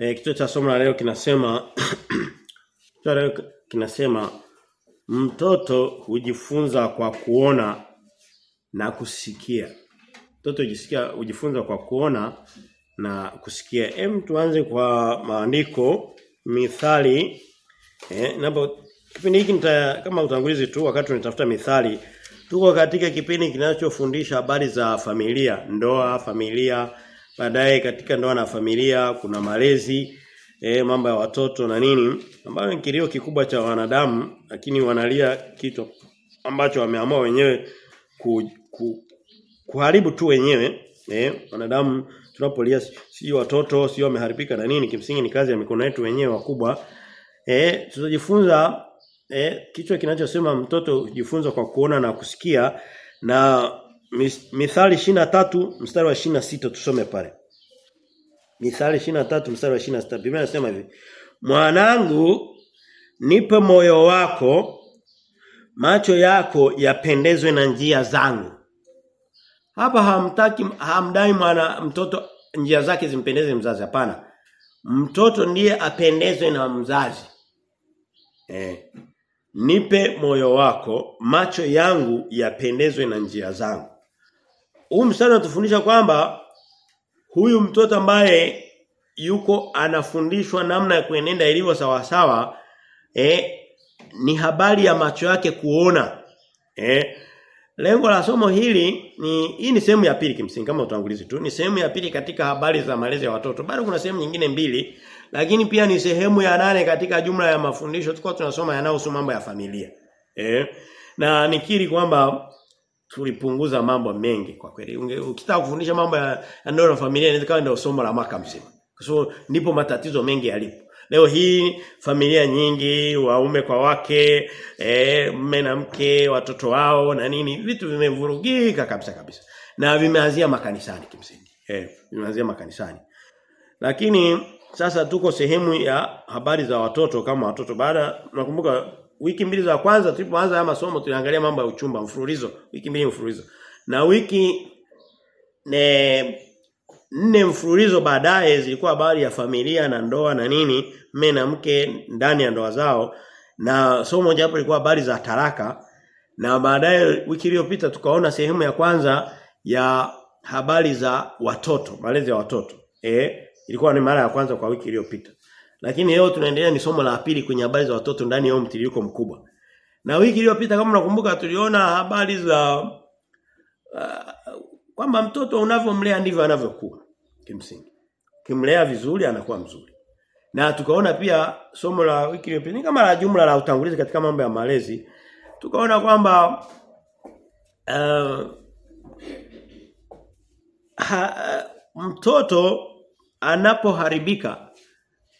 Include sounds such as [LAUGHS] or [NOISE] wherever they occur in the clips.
E, kichwa cha somo la leo kinasema [CLEARS THROAT] kichwa leo kinasema mtoto hujifunza kwa kuona na kusikia. Mtoto hujisikia hujifunza kwa kuona na kusikia. Hem tuanze kwa maandiko mithali eh napo kipindi hiki nita kama utangulizi tu wakati tunatafuta mithali tuko katika kipindi kinachofundisha habari za familia, ndoa, familia, baadaye katika ndoa na familia kuna malezi eh mambo ya watoto na nini ambayo ni kilio kikubwa cha wanadamu lakini wanalia kitu ambacho wameamua wenyewe ku, ku, kuharibu tu wenyewe eh wanadamu tunapolia si watoto sio wameharibika na nini kimsingi ni kazi ya mikono yetu wenyewe wakubwa. Eh tutajifunza eh kichwa kinachosema mtoto hujifunza kwa kuona na kusikia na mithali 23 mstari wa 26 tusome pale Mithali 23 mstari wa 26 Biblia inasema hivi Mwanangu nipe moyo wako macho yako yapendezwe na njia zangu hapa hamtaki hamdai mwana mtoto njia zake zimpendeze mzazi hapana. Mtoto ndiye apendezwe na mzazi. Eh. Nipe moyo wako, macho yangu yapendezwe na njia zangu. Huu mstari unatufundisha kwamba huyu mtoto ambaye yuko anafundishwa namna ya kuenenda ilivyo sawa sawa eh ni habari ya macho yake kuona. Eh Lengo la somo hili ni hii ni sehemu ya pili kimsingi kama utangulizi tu. Ni sehemu ya pili katika habari za malezi ya watoto. Bado kuna sehemu nyingine mbili, lakini pia ni sehemu ya nane katika jumla ya mafundisho tulikuwa tunasoma yanayohusu mambo ya familia. Eh? Na nikiri kwamba tulipunguza mambo mengi kwa kweli. Ukitaka kufundisha mambo ya ndoa na familia inaweza ndio somo la mwaka mzima. Kwa so, ndipo matatizo mengi yalipo. Leo hii familia nyingi waume kwa wake, eh mume na mke, watoto wao na nini, vitu vimevurugika kabisa kabisa. Na vimeanzia makanisani kimsingi. Eh, vimeanzia makanisani. Lakini sasa tuko sehemu ya habari za watoto kama watoto baada nakumbuka wiki mbili za kwanza tulipoanza haya masomo tuliangalia mambo ya uchumba mfululizo, wiki mbili mfululizo. Na wiki ne nne mfululizo baadaye zilikuwa habari ya familia na ndoa na nini mme na mke ndani ya ndoa zao. Na somo moja hapo ilikuwa habari za taraka na baadaye wiki iliyopita tukaona sehemu ya kwanza ya habari za watoto malezi ya watoto. Eh ilikuwa ni mara ya kwanza kwa wiki iliyopita lakini leo tunaendelea ni somo la pili kwenye habari za watoto ndani ya mtiririko mkubwa na wiki iliyopita kama unakumbuka tuliona habari za uh, kwamba mtoto unavyomlea ndivyo anavyokuwa kimsingi. Kimlea vizuri anakuwa mzuri. Na tukaona pia somo la wiki iliyopita kama la jumla la utangulizi katika mambo ya malezi. Tukaona kwamba uh, ha, mtoto anapoharibika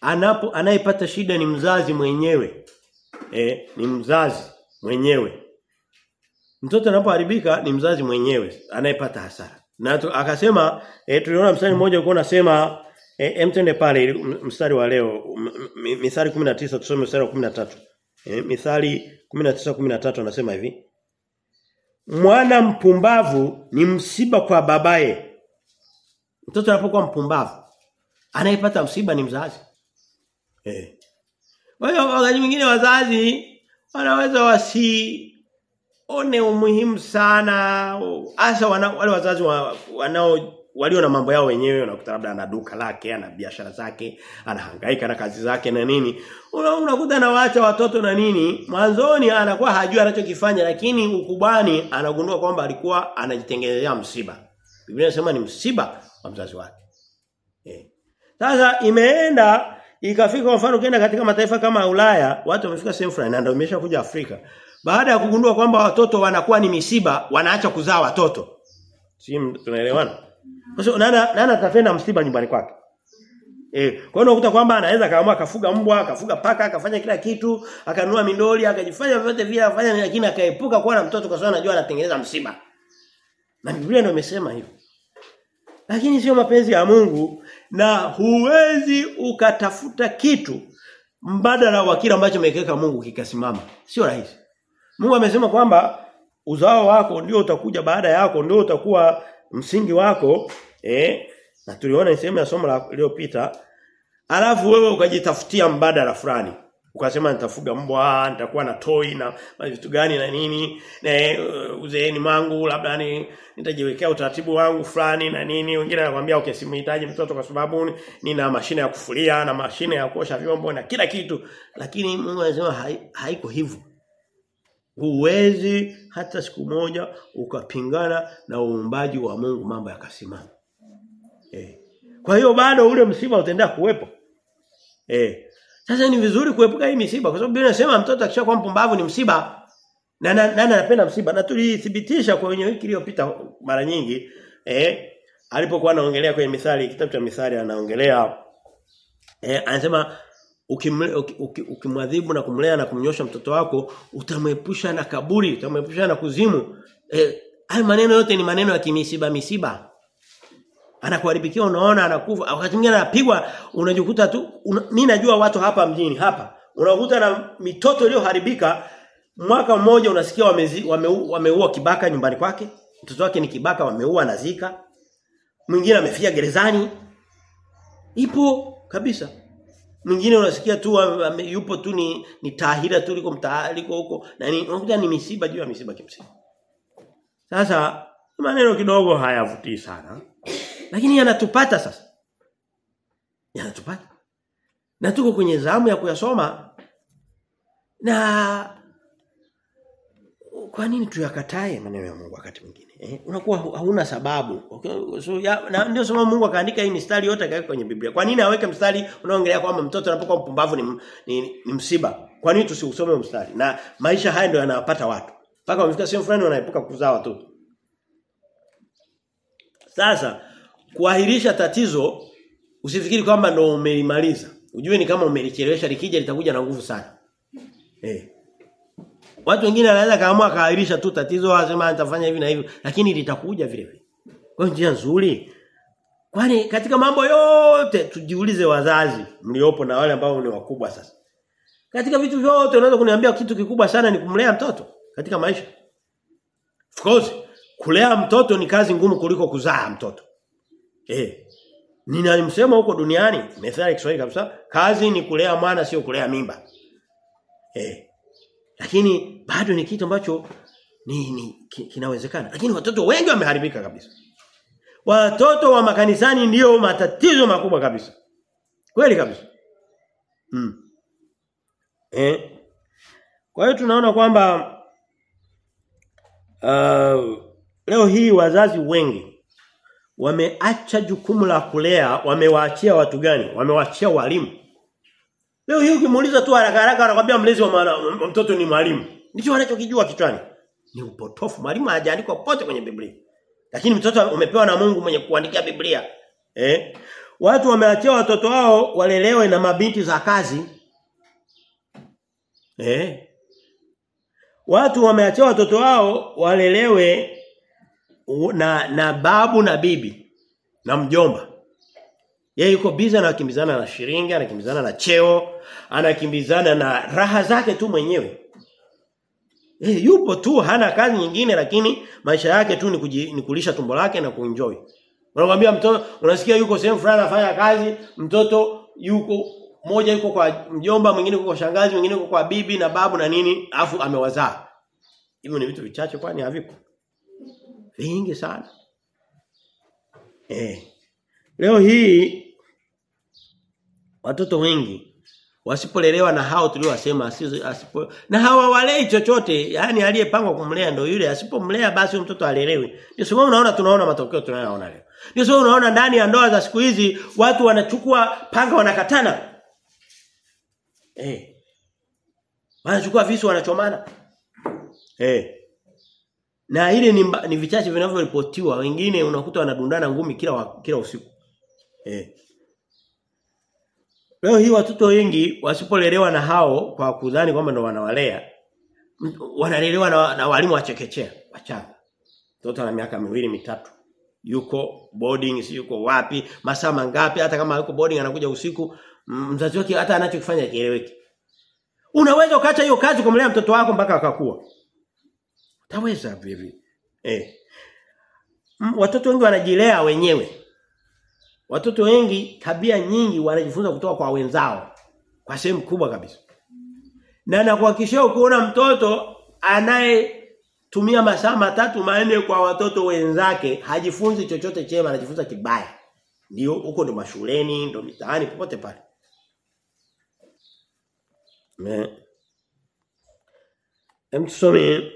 anapo anayepata shida ni mzazi mwenyewe. Eh, ni mzazi mwenyewe. Mtoto anapoharibika ni mzazi mwenyewe anayepata hasara. Na tu, akasema e, tuliona mstari mmoja ulikuwa unasema e, mtende pale mstari wa leo mithali 19 tusome mstari wa 13. E, mithali 19 13 anasema hivi. Mwana mpumbavu ni msiba kwa babaye. Mtoto anapokuwa mpumbavu anayepata msiba ni mzazi. Eh. Kwa hiyo wakati mwingine wazazi wanaweza wasi one umuhimu sana hasa wale wazazi wa, wanao walio na mambo yao wenyewe unakuta labda ana duka lake ana biashara zake anahangaika na kazi zake na nini. Unakuta anawaacha watoto na nini mwanzoni anakuwa hajui anachokifanya lakini ukubwani anagundua kwamba alikuwa anajitengenezea msiba. Biblia inasema ni msiba wa mzazi wake. Eh. Sasa imeenda ikafika kwa mfano ukienda katika mataifa kama Ulaya watu wamefika sehemu fulani na ndio imeshakuja Afrika. Baada ya kugundua kwamba watoto wanakuwa ni misiba wanaacha kuzaa watoto. Si tunaelewana? Kwa sababu nana nana atapenda msiba nyumbani kwake? Eh kwa hiyo unakuta kwamba anaweza kaamua akafuga mbwa akafuga paka akafanya kila kitu akanunua mindoli akajifanya vyote vile afanya lakini akaepuka kuwa na mtoto kwa sababu anajua anatengeneza msiba. Na Biblia ndio imesema hivyo. Lakini sio mapenzi ya Mungu na huwezi ukatafuta kitu mbadala wa kile ambacho amekiweka Mungu kikasimama. Sio rahisi. Mungu amesema kwamba uzao wako ndio utakuja baada yako ndio utakuwa msingi wako eh? Na tuliona sehemu ya somo la lililopita. Alafu wewe ukajitafutia mbadala fulani. Ukasema nitafuga mbwa, nitakuwa na toi na vitu gani na nini, na uh, uzeeni mangu labda ni nitajiwekea utaratibu wangu fulani na nini. Wengine anakuambia okay simhitaji mtoto kwa sababu nina mashine ya kufulia na mashine ya kuosha vyombo na kila kitu. Lakini Mungu anasema hai, haiko hivyo. Huwezi hata siku moja ukapingana na uumbaji wa Mungu mambo yakasimama. Eh. Kwa hiyo bado ule msiba utaendelea kuwepo. Eh. Sasa ni vizuri kuepuka hii misiba kwa sababu Biblia inasema mtoto akishakuwa mpumbavu ni msiba. Na nani anapenda msiba? Na tulithibitisha kwa wenye wiki iliyopita mara nyingi eh alipokuwa anaongelea kwenye mithali kitabu cha mithali anaongelea eh anasema ukimwadhibu na kumlea na kumnyosha mtoto wako utamwepusha na kaburi, utamwepusha na kuzimu. Eh haya maneno yote ni maneno ya kimisiba misiba anakuharibikia unaona anakufa. Wakati mwingine anapigwa unajikuta tu una, mimi najua watu hapa mjini hapa. Unakuta na mitoto iliyoharibika mwaka mmoja unasikia wameua wame kibaka nyumbani kwake. Mtoto wake ni kibaka wameua nazika mwingine amefia gerezani. Ipo kabisa. Mwingine unasikia tu wame, yupo tu ni, ni tahira tu liko mtaaliko huko. Na ni unakuta ni misiba juu ya misiba kimsingi. Sasa maneno kidogo hayavutii sana lakini yanatupata sasa. Yanatupata. Na tuko kwenye zamu ya kuyasoma. Na kwa nini tuyakatae maneno ya Mungu wakati mwingine? Eh? Unakuwa hauna sababu. Okay? So ya, na ndio sababu Mungu akaandika hii mistari yote akaweka kwenye Biblia. Kwa nini aweke mstari unaongelea kwamba mtoto anapokuwa mpumbavu ni, ni, ni msiba? Kwa nini tusiusome mstari? Na maisha haya ndio yanawapata watu. Mpaka wamefika sehemu fulani wanaepuka kuzaa watoto. Sasa kuahirisha tatizo usifikiri kwamba ndo umelimaliza. Ujue ni kama umelichelewesha likija litakuja na nguvu sana. Eh. Watu wengine wanaweza kaamua kaahirisha tu tatizo wasema nitafanya hivi na hivi lakini litakuja vile vile. Kwa njia nzuri. Kwani katika mambo yote tujiulize wazazi mliopo na wale ambao ni wakubwa sasa. Katika vitu vyote unaweza kuniambia kitu kikubwa sana ni kumlea mtoto katika maisha. Of course, kulea mtoto ni kazi ngumu kuliko kuzaa mtoto. Eh. Nina msemo huko duniani, methali Kiswahili kabisa, kazi ni kulea mwana sio kulea mimba. Eh. Lakini bado ni kitu ambacho ni, ni kinawezekana. Lakini watoto wengi wameharibika kabisa. Watoto wa makanisani ndiyo matatizo makubwa kabisa. Kweli kabisa. Mm. Eh. Kwa hiyo tunaona kwamba uh, leo hii wazazi wengi wameacha jukumu la kulea, wamewaachia watu gani? Wamewaachia walimu. Leo hii ukimuuliza tu haraka haraka anakuambia mlezi wa mtoto ni mwalimu. Ndicho wanachokijua kichwani. Ni upotofu. Mwalimu hajaandikwa pote kwenye Biblia. Lakini mtoto umepewa na Mungu mwenye kuandikia Biblia. Eh? Watu wameachia watoto wao walelewe na mabinti za kazi. Eh? Watu wameachia watoto wao walelewe na na babu na bibi na mjomba. Yeye yuko biza anakimbizana na shilingi, anakimbizana na cheo, anakimbizana na raha zake tu mwenyewe. Eh yupo tu hana kazi nyingine lakini maisha yake tu ni, kuji, ni kulisha tumbo lake na kuenjoy. Unamwambia mtoto unasikia yuko sehemu fulani anafanya kazi, mtoto yuko moja yuko kwa mjomba, mwingine yuko kwa shangazi, mwingine yuko kwa bibi na babu na nini, afu amewazaa. Hivyo ni vitu vichache kwani havipo? Vingi sana. Eh. Leo hii watoto wengi wasipolelewa na hao tuliowasema asipo na hawawalei chochote yani aliyepangwa kumlea ndio yule asipomlea basi mtoto alelewi. Ndio sababu unaona tunaona matokeo tunayoona leo. Ndio sababu unaona ndani ya ndoa za siku hizi watu wanachukua panga wanakatana. Eh. Wanachukua visu wanachomana. Eh na ile ni, ni vichache vinavyoripotiwa wengine unakuta wanadundana ngumi kila wa, kila usiku eh Leo hii watoto wengi wasipolelewa na hao kwa kudhani kwamba ndo wanawalea wanalelewa na, na walimu wa chekechea wachanga. Mtoto ana miaka miwili mitatu. Yuko boarding si yuko wapi, masaa mangapi hata kama yuko boarding anakuja usiku, mzazi wake hata anachokifanya kieleweki. Unaweza ukaacha hiyo kazi kumlea mtoto wako mpaka akakua. Utaweza vipi? Eh. Watoto wengi wanajilea wenyewe. Watoto wengi tabia nyingi wanajifunza kutoka kwa wenzao kwa sehemu kubwa kabisa. Na nakuhakikishia ukiona mtoto anaye tumia masaa matatu manne kwa watoto wenzake hajifunzi chochote chema anajifunza kibaya. Ndio huko ndo mashuleni, ndo mitaani popote pale. Me. Hem tusome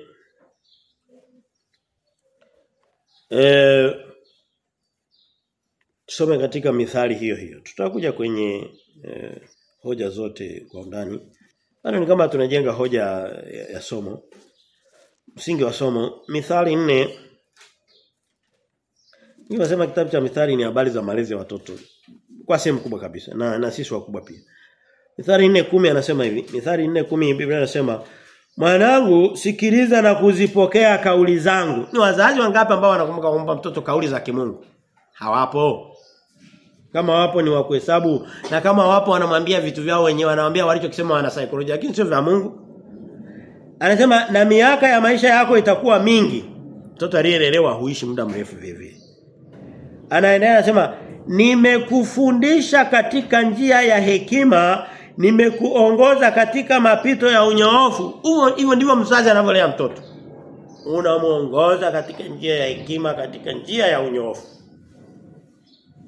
eh tusome katika mithali hiyo hiyo. Tutakuja kwenye eh, hoja zote kwa undani. Bado ni kama tunajenga hoja ya, ya somo. Msingi wa somo mithali nne Ninasema kitabu cha mithali ni habari za malezi ya watoto kwa sehemu kubwa kabisa na na sisi wakubwa pia. Mithali 4:10 anasema hivi. Mithali 4:10 Biblia inasema Mwanangu sikiliza na kuzipokea kauli zangu. Ni wazazi wangapi ambao wanakumbuka kumpa mtoto kauli za kimungu? Hawapo. Kama wapo ni wa kuhesabu na kama wapo wanamwambia vitu vyao wenyewe wanamwambia walichokisema wana saikolojia lakini sio vya Mungu. Anasema na miaka ya maisha yako itakuwa mingi. Mtoto aliyelelewa huishi muda mrefu vivi. Anaendelea anasema nimekufundisha katika njia ya hekima nimekuongoza katika mapito ya unyoofu. Huo hivyo ndivyo mzazi anavyolea mtoto. Unamuongoza katika njia ya hekima katika njia ya unyoofu.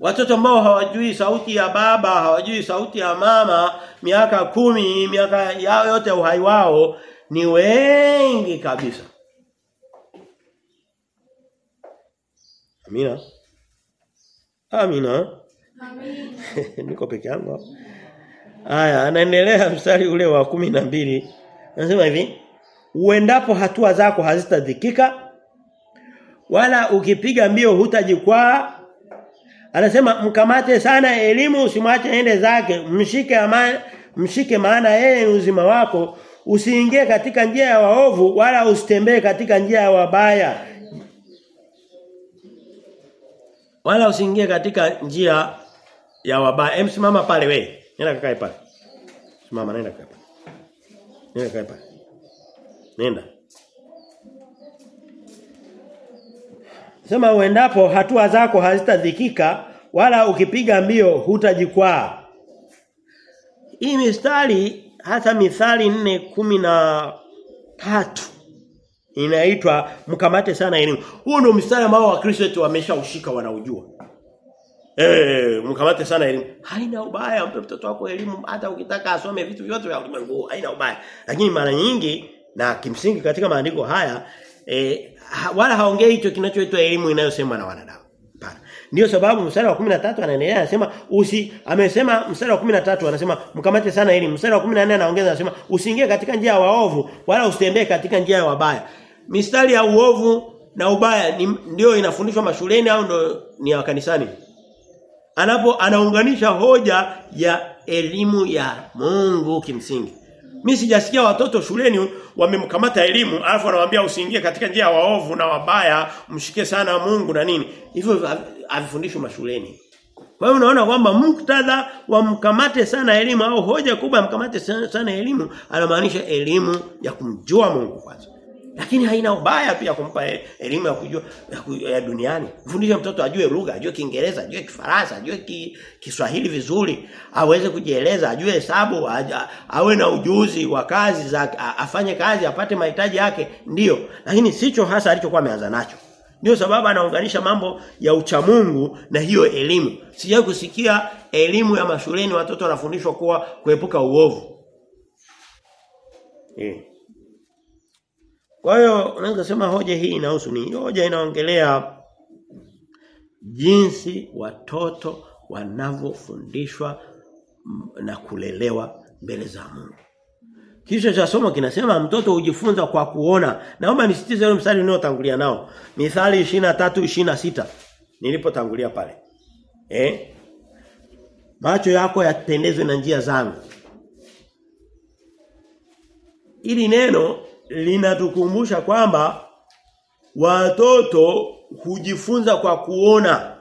Watoto ambao hawajui sauti ya baba, hawajui sauti ya mama, miaka kumi, miaka yao yote uhai wao ni wengi kabisa. Amina. Amina. Amina. [LAUGHS] Niko peke yangu hapa. Haya, anaendelea mstari ule wa kumi na mbili Anasema hivi, uendapo hatua zako hazitadhikika wala ukipiga mbio hutajikwaa. Anasema mkamate sana elimu usimwache ende zake, mshike amani, mshike maana yeye uzima wako, usiingie katika njia ya waovu wala usitembee katika njia ya wabaya. Wala usiingie katika njia ya wabaya. emsimama pale wewe. Nenda kakae pale. Simama nenda kakae pale. Nenda kakae pale. Nenda. Sema uendapo hatua zako hazitadhikika wala ukipiga mbio hutajikwaa. Hii mistari hata mithali nne kumi na tatu inaitwa mkamate sana elimu. Huo ndio mstari ambao wakristo wetu wameshaushika wanaujua. Eh, mkamate sana elimu. Haina ubaya mpe mtoto wako elimu hata ukitaka asome vitu vyote vya ulimwengu, haina ubaya. Lakini mara nyingi na kimsingi katika maandiko haya eh, wala haongei hicho kinachoitwa elimu inayosemwa na wanadamu. Hapana. Ndio sababu mstari wa 13 anaendelea anasema usi amesema mstari wa 13 anasema mkamate sana elimu. Mstari wa 14 anaongeza anasema usiingie katika njia ya waovu wala usitembee katika njia ya wabaya. Mistari ya uovu na ubaya ndio inafundishwa mashuleni au ndio ni ya kanisani? Anapo anaunganisha hoja ya elimu ya Mungu kimsingi. Mimi sijasikia watoto shuleni wamemkamata elimu alafu anawaambia usiingie katika njia ya waovu na wabaya, mshike sana Mungu na nini. Hivyo havifundishwi mashuleni. Kwa hiyo unaona kwamba muktadha wa mkamate sana elimu au hoja kubwa mkamate sana, sana elimu anamaanisha elimu ya kumjua Mungu kwanza. Lakini haina ubaya pia kumpa elimu ya kujua ya, ya duniani. Mfundishe mtoto ajue lugha, ajue Kiingereza, ajue Kifaransa, ajue ki, Kiswahili vizuri, aweze kujieleza, ajue hesabu, awe na ujuzi wa kazi za afanye kazi, apate mahitaji yake, ndiyo. Lakini sicho hasa alichokuwa ameanza nacho. Ndio sababu anaunganisha mambo ya uchamungu na hiyo elimu. Sijai kusikia elimu ya mashuleni watoto wanafundishwa kuwa kuepuka uovu. Eh. Kwa hiyo unaweza kusema hoja hii inahusu ni Hoja inaongelea jinsi watoto wanavyofundishwa na kulelewa mbele za Mungu. Kisha cha somo kinasema mtoto hujifunza kwa kuona. Naomba nisitize ile mstari unaotangulia nao. Mithali 23:26 nilipotangulia pale. Eh? Macho yako yatendezwe na njia zangu. Ili neno linatukumbusha kwamba watoto hujifunza kwa kuona.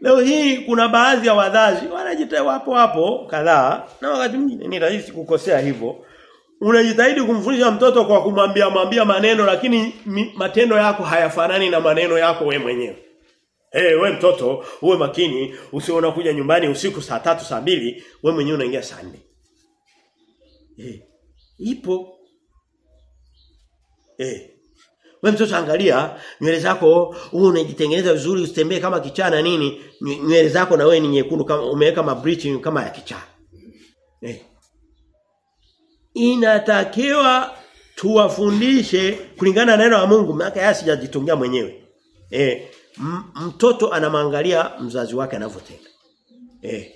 Leo hii kuna baadhi ya wazazi wanajitahidi wapo hapo kadhaa na wakati mwingine ni rahisi kukosea hivyo. Unajitahidi kumfundisha mtoto kwa kumwambia mwambia maneno lakini matendo yako hayafanani na maneno yako we mwenyewe. Eh hey, we mtoto uwe makini usiona kuja nyumbani usiku saa tatu saa mbili we mwenyewe unaingia saa nne. Eh. Ipo. Eh. Wewe mtoto angalia nywele zako wewe unajitengeneza vizuri usitembee kama kichana nini nywele zako na wewe ni nyekundu kama umeweka mabrichi kama ya kichaa. Eh. Inatakiwa tuwafundishe kulingana na neno la Mungu maana yeye sijajitungia mwenyewe. Eh mtoto anamwangalia mzazi wake anavyotenda. Eh.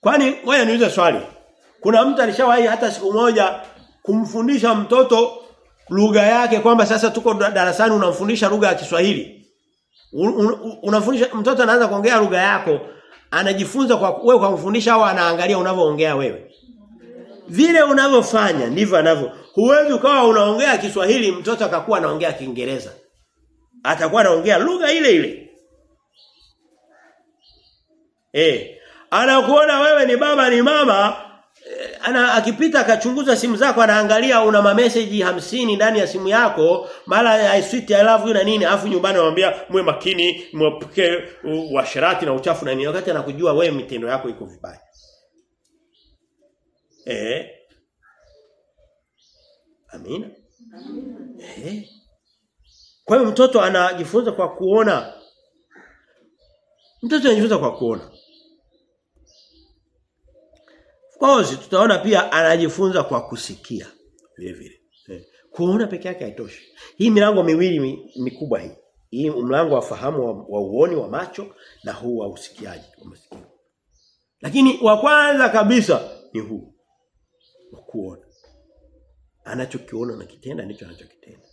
Kwani wewe niulize swali. Kuna mtu alishawahi hata siku moja kumfundisha mtoto lugha yake kwamba sasa tuko darasani unamfundisha lugha ya Kiswahili. Un, un, mtoto anaanza kuongea lugha yako, anajifunza kwa wewe kwa kumfundisha au anaangalia unavyoongea wewe. Vile unavyofanya ndivyo anavyo. Huwezi ukawa unaongea Kiswahili mtoto akakuwa anaongea Kiingereza. Atakuwa anaongea lugha ile ile. Eh, anakuona wewe ni baba ni mama ana akipita akachunguza simu zako anaangalia una ma message hamsini ndani ya simu yako mara I sweet I love you na nini afu nyumbani anamwambia mwe makini mwepuke uasherati na uchafu na nini. Wakati anakujua wewe mitendo yako iko vibaya. Eh? Amina? Eh? Kwa hiyo mtoto anajifunza kwa kuona. Mtoto anajifunza kwa kuona Kozi tutaona pia anajifunza kwa kusikia vile vile. Eh. Kuona peke yake haitoshi. Hii milango miwili mikubwa hii. Hii mlango wa fahamu wa, wa uoni wa macho na huu wa usikiaji wa masikio. Lakini wa kwanza kabisa ni huu. Wa kuona. Anachokiona na kitenda ndicho anachokitenda.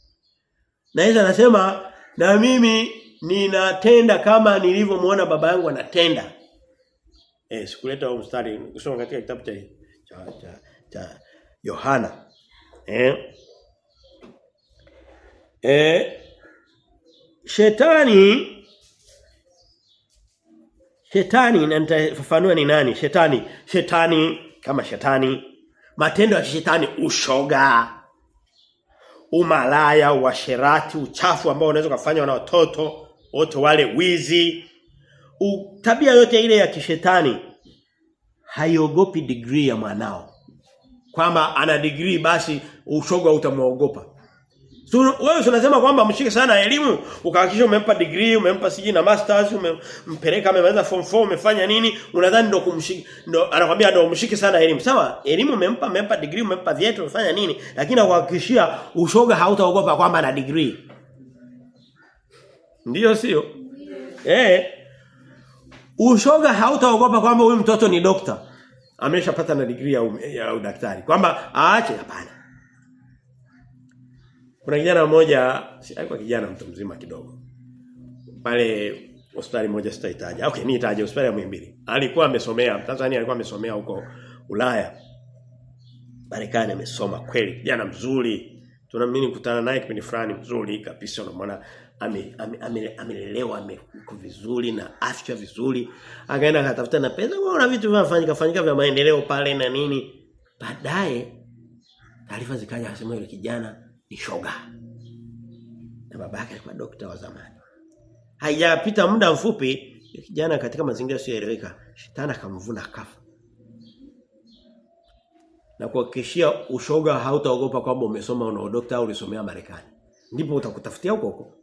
Na Yesu anasema na mimi ninatenda kama nilivyomuona baba yangu anatenda. Eh sikuleta huo mstari kusoma katika kitabu cha cha cha, cha Yohana. Eh Eh Shetani Shetani na nitafafanua ni nani? Shetani, shetani kama shetani, matendo ya shetani ushoga, umalaya, uasherati, uchafu ambao unaweza kufanywa na watoto, wote wale wizi, tabia yote ile ya kishetani haiogopi degree ya mwanao. Kwamba ana degree basi ushoga utamwogopa. So, wewe unasema kwamba mshike sana elimu, ukahakikisha umempa degree, umempa siji na masters, umempeleka amemaliza form 4, umefanya nini? Unadhani ndo kumshike ndo anakuambia ndo umshike sana elimu. Sawa? Elimu umempa, umempa degree, umempa vyeti, umefanya nini? Lakini akuhakikishia ushoga hautaogopa kwamba ana degree. Ndiyo sio? Eh. Ushoga hautaogopa kwamba huyu mtoto ni dokta. Ameshapata na degree ya, um, ya udaktari. Kwamba aache hapana. Kuna kijana mmoja, si alikuwa kijana mtu mzima kidogo. Pale hospitali moja sitahitaji. Okay, nitaje hospitali ya Muhimbili. Alikuwa amesomea, Tanzania alikuwa amesomea huko Ulaya. Marekani amesoma kweli, kijana mzuri. Tunaamini kukutana naye kipindi fulani mzuri kabisa unamwona amelelewa ame, ame, ame ameko vizuri na afya vizuri. Akaenda akatafuta na pesa na vitu vinafanyika fanyika vya maendeleo pale na nini. Baadaye taarifa zikaja akasema yule kijana ni shoga. Na baba yake alikuwa dokta wa zamani. Haijapita muda mfupi kijana katika mazingira yasiyoeleweka shetani akamvuna akafa. Na kuhakikishia ushoga hautaogopa kwamba umesoma una dokta au ulisomea Marekani. Ndipo utakutafutia huko huko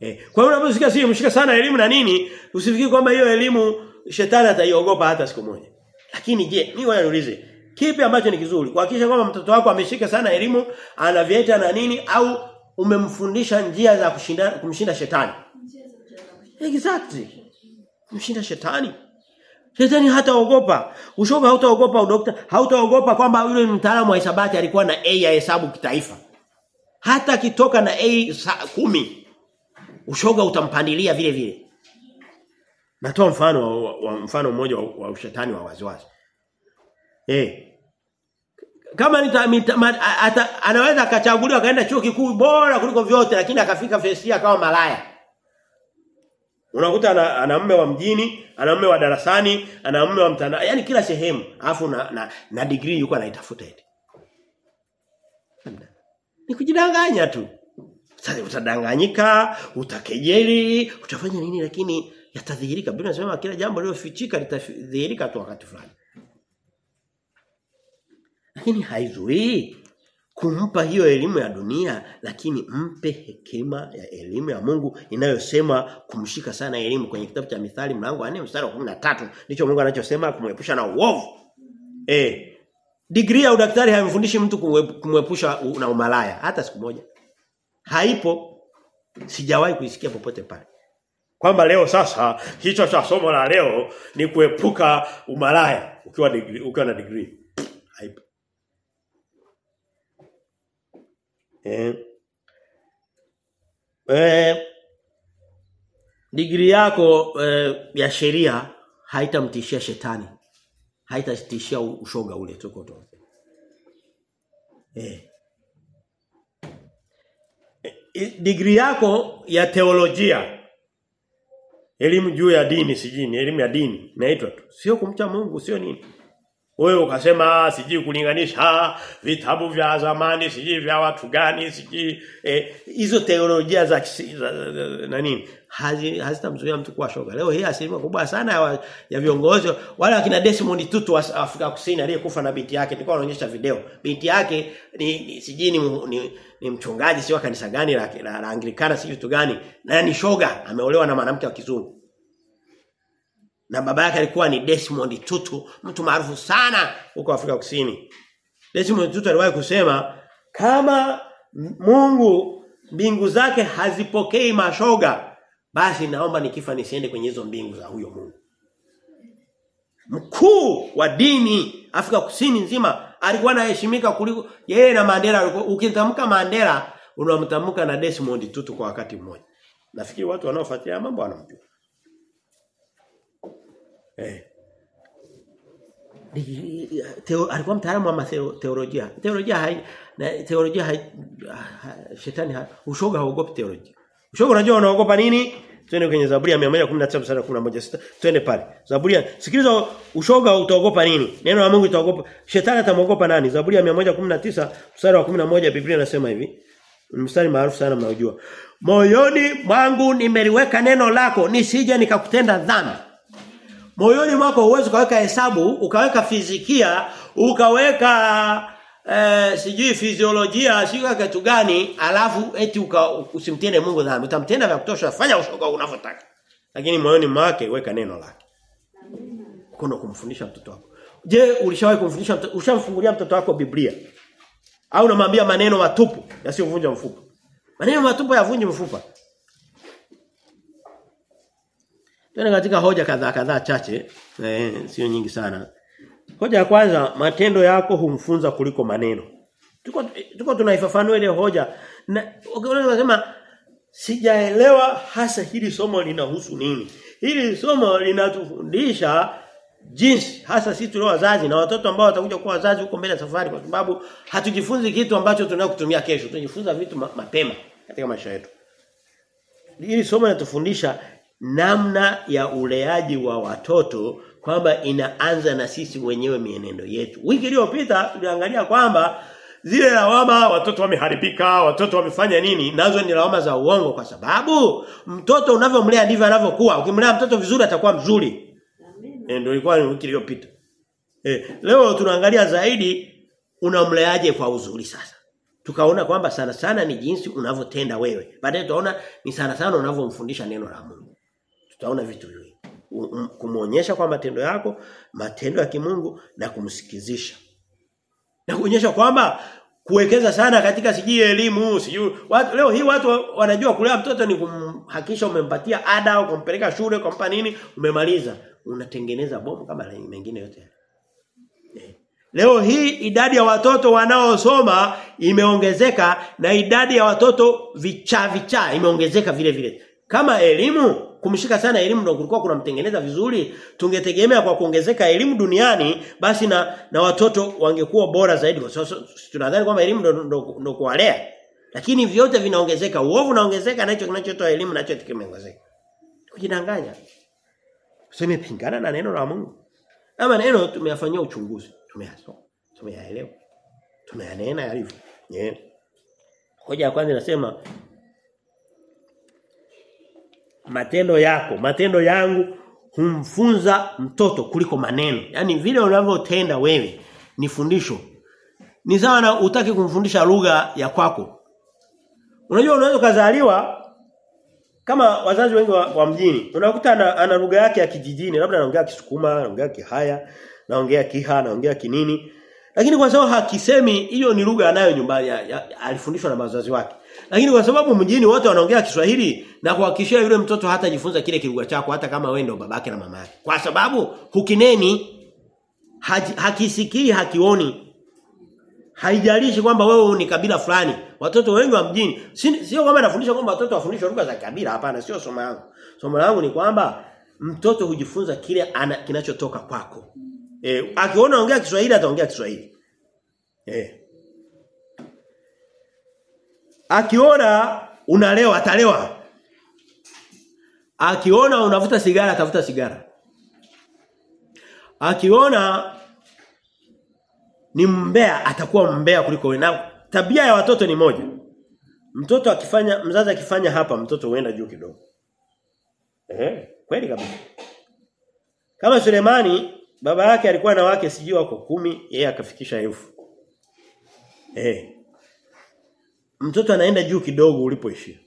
Eh, kwa hiyo unaposikia sio mshika sana elimu na nini, usifikiri kwamba hiyo elimu shetani ataiogopa hata siku moja. Lakini je, mimi wewe niulize, kipi ambacho ni kizuri? Kuhakikisha kwamba mtoto wako ameshika sana elimu, ana vyeti na nini au umemfundisha njia za kushinda kumshinda shetani? Exactly. Kumshinda shetani. Shetani hataogopa. Ushoga hautaogopa udokta, hautaogopa kwamba yule mtaalamu wa hisabati alikuwa na A ya hesabu kitaifa. Hata kitoka na A kumi ushoga utampandilia vile vile. Natoa mfano wa, mfano mmoja wa, wa ushetani wa waziwazi. Eh. Kama nita, ma, ata, anaweza akachaguliwa akaenda chuo kikuu bora kuliko vyote lakini akafika fesia kama malaya. Unakuta ana, ana mume wa mjini, ana mume wa darasani, ana mume wa mtandao, yani kila sehemu, alafu na, na, na degree yuko anaitafuta eti. Ni kujidanganya tu. Utadanganyika, utakejeli, utafanya nini lakini yatadhihirika. Biblia inasema kila jambo lililofichika litadhihirika tu wakati fulani. Lakini haizuii kumpa hiyo elimu ya dunia lakini mpe hekima ya elimu ya Mungu inayosema kumshika sana elimu kwenye kitabu cha Mithali mlango wa 4 mstari wa 13 ndicho Mungu anachosema kumwepusha na uovu. Eh. Degree ya udaktari haimfundishi mtu kumwepusha na umalaya hata siku moja. Haipo. Sijawahi kuisikia popote pale. Kwamba leo sasa kichwa cha somo la leo ni kuepuka umalaya ukiwa degree, ukiwa na degree. Haipo. Eh. Eh degree yako eh, ya sheria haitamtishia shetani. Haitatishia ushoga ule tuko tu. Eh. Degree yako ya teolojia. Elimu juu ya dini sijini elimu ya dini naitwa tu. Sio kumcha Mungu sio nini wewe ukasema sijui kulinganisha vitabu vya zamani sijui vya watu gani siji hizo eh, teolojia za, za, za za nani hazitamzuia mtu kuwa shoga. Leo hii asilimia kubwa sana ya, ya viongozi wale akina Desmond Tutu wa Afrika Kusini aliyekufa na binti yake nilikuwa naonyesha video. Binti yake ni, ni sijui ni, ni, ni mchungaji sio kanisa gani la, la, la Anglikana sijui kitu gani na ni shoga ameolewa na mwanamke wa kizungu na baba yake alikuwa ni Desmond Tutu, mtu maarufu sana huko Afrika Kusini. Desmond Tutu aliwahi kusema kama Mungu mbingu zake hazipokei mashoga, basi naomba nikifa nisiende kwenye hizo mbingu za huyo Mungu. Mkuu wa dini Afrika Kusini nzima alikuwa anaheshimika kuliko yeye na Mandela ukitamka Mandela unamtamka na Desmond Tutu kwa wakati mmoja. Nafikiri watu wanaofuatilia mambo wanamjua. Eh. Alikuwa mtaalamu wa teolojia. Teolojia hai na teolojia hai, ha, shetani hai, ushoga haogopi teolojia. Ushoga unajua unaogopa nini? Twende kwenye Zaburi ya 119 sura 11. Twende pale. Zaburi sikiliza ushoga utaogopa nini? Neno la Mungu itaogopa. Shetani atamogopa nani? Zaburi ya 119 mstari wa 11 Biblia inasema hivi. Mstari maarufu sana mnaojua. Moyoni mwangu nimeliweka neno lako nisije nikakutenda dhambi. Moyoni mwako uwezo ukaweka hesabu, ukaweka fizikia, ukaweka eh, sijui fiziolojia, sijui kitu gani, alafu eti usimtende Mungu dhambi. Utamtenda vya kutosha, fanya ushoga unavyotaka. Lakini moyoni mwake weka neno lake. Kuna kumfundisha mtoto wako. Je, ulishawahi kumfundisha mtoto ushamfungulia mtoto wako Biblia? Au unamwambia maneno matupu yasiyovunja mfupa? Maneno matupu yavunje mfupa. Tena katika hoja kadhaa kadhaa chache, eh, sio nyingi sana. Hoja ya kwanza, matendo yako humfunza kuliko maneno. Tuko tuko tunaifafanua ile hoja na unasema sijaelewa hasa hili somo linahusu nini. Hili somo linatufundisha jinsi hasa sisi tulio wazazi na watoto ambao watakuja kuwa wazazi huko mbele safari kwa sababu hatujifunzi kitu ambacho tunataka kutumia kesho. Tunajifunza vitu mapema katika maisha yetu. Hili somo linatufundisha namna ya uleaji wa watoto kwamba inaanza na sisi wenyewe mienendo yetu. Wiki iliyopita tuliangalia kwamba zile lawama watoto wameharibika, watoto wamefanya nini, nazo ni lawama za uongo kwa sababu mtoto unavyomlea ndivyo anavyokuwa. Ukimlea mtoto vizuri atakuwa mzuri. Eh ndio ilikuwa wiki iliyopita. Eh leo tunaangalia zaidi unamleaje kwa uzuri sasa. Tukaona kwamba sana sana ni jinsi unavyotenda wewe. Baadaye tutaona ni sana sana unavyomfundisha neno la Mungu. Tutaona vitu viwili. Kumuonyesha kwa matendo yako, matendo ya kimungu na kumsikizisha. Na kuonyesha kwamba kuwekeza sana katika sijui elimu, sijui watu leo hii watu wanajua kulea mtoto ni kumhakisha umempatia ada au kumpeleka shule kumpa nini, umemaliza. Unatengeneza bomu kama mengine yote. Eh. Leo hii idadi ya watoto wanaosoma imeongezeka na idadi ya watoto vicha vicha imeongezeka vile vile. Kama elimu kumshika sana elimu ndio kulikuwa kunamtengeneza vizuri, tungetegemea kwa kuongezeka elimu duniani basi na na watoto wangekuwa bora zaidi kwa sababu tunadhani kwamba elimu ndio ndio kuwalea. Lakini vyote vinaongezeka, uovu unaongezeka na hicho kinachotoa elimu nacho kimeongezeka. Kujidanganya. Useme pingana na neno la Mungu. Ama neno tumeyafanyia uchunguzi, tumeyasoma, tumeyaelewa. Tumeyanena yalivyo. Yeah. Hoja ya kwanza inasema matendo yako, matendo yangu humfunza mtoto kuliko maneno. Yaani vile unavyotenda wewe ni fundisho. Ni sawa na utaki kumfundisha lugha ya kwako. Unajua unaweza kuzaliwa kama wazazi wengi wa, wa mjini unakuta ana, ana lugha yake ya kijijini labda anaongea Kisukuma, anaongea Kihaya, anaongea Kiha, anaongea kinini. Lakini kwa sababu hakisemi hiyo ni lugha anayo nyumbani alifundishwa na wazazi wake. Lakini kwa sababu mjini wote wanaongea Kiswahili na kuhakikishia yule mtoto hata jifunza kile kilugha chako hata kama wewe ndio babake na mama yake. Kwa sababu hukineni hakisikii hakioni. Haijalishi kwamba wewe ni kabila fulani. Watoto wengi wa mjini sio kwamba nafundisha kwamba watoto wafundishwe lugha za kabila hapana sio somo langu. Somo langu ni kwamba mtoto hujifunza kile kinachotoka kwako. Eh akiona ongea Kiswahili ataongea Kiswahili. Eh Akiona unalewa atalewa. Akiona unavuta sigara atavuta sigara. Akiona ni mbea atakuwa mbea kuliko wewe. Na tabia ya watoto ni moja. Mtoto akifanya mzazi akifanya hapa mtoto huenda juu kidogo. Eh, kweli kabisa. Kama Sulemani baba yake alikuwa na wake sijui wako kumi yeye akafikisha elfu Eh. Mtoto anaenda juu kidogo ulipoishia.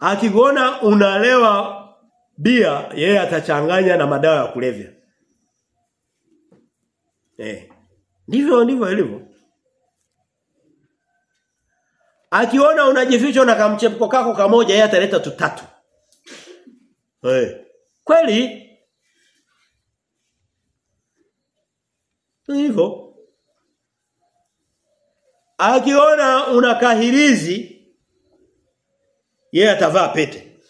Akigona unalewa bia yeye atachanganya na madawa ya kulevya. Eh. Ndivyo ndivyo ilivyo. Akiona unajificha na kamchepuko kako kamoja yeye ataleta tutatu. Eh. Kweli? Hivyo. Akiona una kahirizi yeye atavaa pete.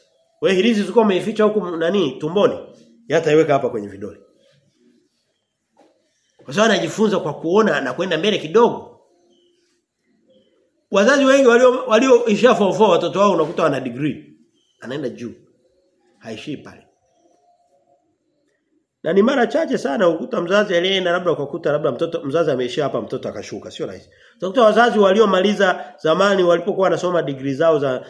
Wewe hirizi ziko umeificha huku nani tumboni? Yeye ataiweka hapa kwenye vidole. Kwa sababu anajifunza kwa kuona na kwenda mbele kidogo. Wazazi wengi walio walio ishafofoa watoto wao unakuta wana degree. Anaenda juu. Haishii pale. Na ni mara chache sana ukuta mzazi alienda labda ukakuta labda mtoto mzazi ameishia hapa mtoto akashuka. Sio rahisi. Utakuta wazazi waliomaliza zamani walipokuwa wanasoma degree zao za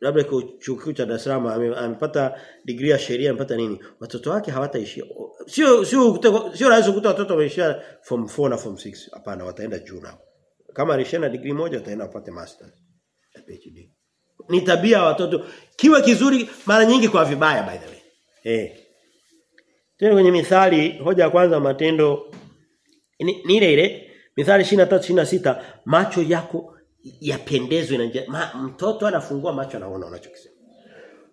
labda chuo kikuu cha Dar es Salaam amepata degree ya sheria amepata nini watoto wake hawataishia. Sio sio sio rahisi kukuta watoto wameishia form 4 na form 6 hapana wataenda juu nao. Kama alishana degree moja wataenda wapate masters na PhD ni tabia watoto. Kiwe kizuri mara nyingi kwa vibaya by the way. Eh tena kwenye mithali hoja ya kwanza matendo ni, ile ile mithali 23 26 macho yako yapendezwe na ma, mtoto anafungua macho anaona unachokisema.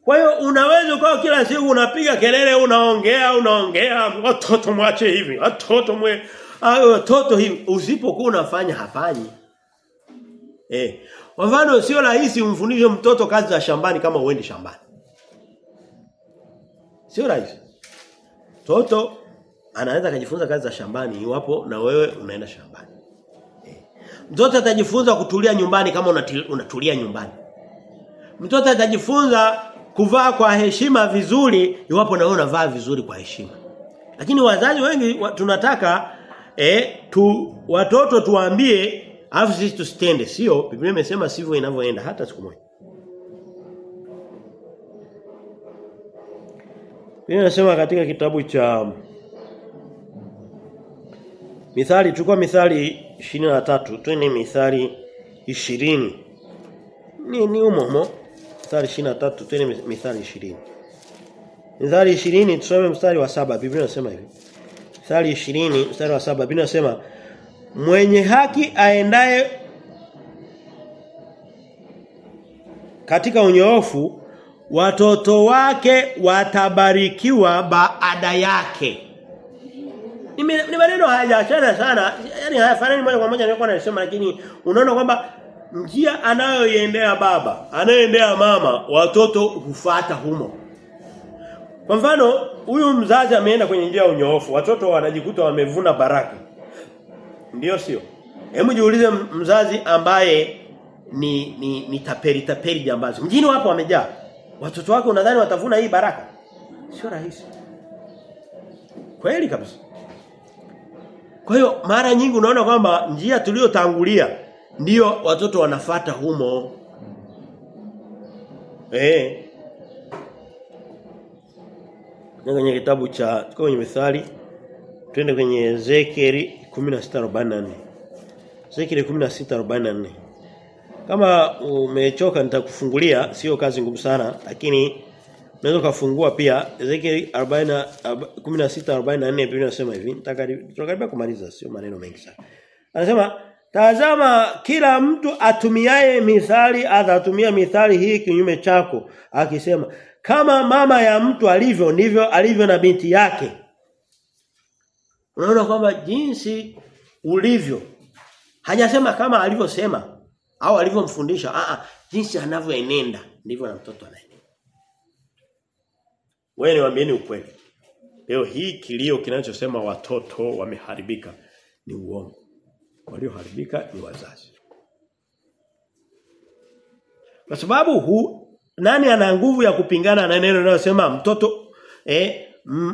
Kwa hiyo unaweza kwa kila siku unapiga kelele unaongea unaongea watoto mwache hivi watoto mwe watoto hivi usipokuwa unafanya hafanyi. Eh. Kwa mfano sio rahisi umfundishe mtoto kazi za shambani kama uende shambani. Sio rahisi. Mtoto anaweza kujifunza kazi za shambani iwapo na wewe unaenda shambani. Mtoto atajifunza kutulia nyumbani kama unatulia nyumbani. Mtoto atajifunza kuvaa kwa heshima vizuri iwapo na wewe unavaa vizuri kwa heshima. Lakini wazazi wengi tunataka eh tu watoto tuwaambie alafu sisi tusitende sio Biblia imesema sivyo inavyoenda hata siku moja. Biblia inasema katika kitabu cha Mithali chukua Mithali 23 twende Mithali 20 ni ni umo umo. Mithali 23 twende Mithali 20 Mithali 20 tusome mstari wa saba. Biblia inasema hivi. Mithali 20 mstari wa saba. Biblia inasema mwenye haki aendaye katika unyoofu watoto wake watabarikiwa baada yake. Ni, maneno hayajaachana sana. Yani hayafanani moja kwa moja nilikuwa nasema lakini unaona kwamba njia anayoiendea baba anayoendea mama watoto hufata humo. Kwa mfano huyu mzazi ameenda kwenye njia ya unyoofu watoto wanajikuta wamevuna baraka. Ndiyo sio? Hebu jiulize mzazi ambaye ni ni, ni taperi taperi jambazi. Mjini wapo wamejaa watoto wake unadhani watavuna hii baraka sio rahisi kweli kabisa kwa hiyo mara nyingi unaona kwamba njia tuliyotangulia ndio watoto wanafata humo. Eh. Kwenye kitabu cha tuko kwenye Methali twende kwenye Ezekiel 16:44. Ezekiel 16:44. Kama umechoka nitakufungulia. Sio kazi ngumu sana lakini unaweza kufungua pia. Ezekiel 40 16:44 Biblia inasema hivi. Tutakaribia kumaliza sio maneno mengi sana. Anasema Tazama kila mtu atumiaye mithali atatumia mithali hii kinyume chako akisema kama mama ya mtu alivyo ndivyo alivyo na binti yake. Unaona kwamba jinsi ulivyo. Hajasema kama alivyosema au alivyomfundisha a a jinsi anavyoenenda ndivyo na mtoto anaenenda. Wewe niwaambieni ukweli. Leo hii kilio kinachosema watoto wameharibika ni uongo walioharibika ni wazazi. Kwa sababu hu, nani ana nguvu ya kupingana na neno linalosema mtoto eh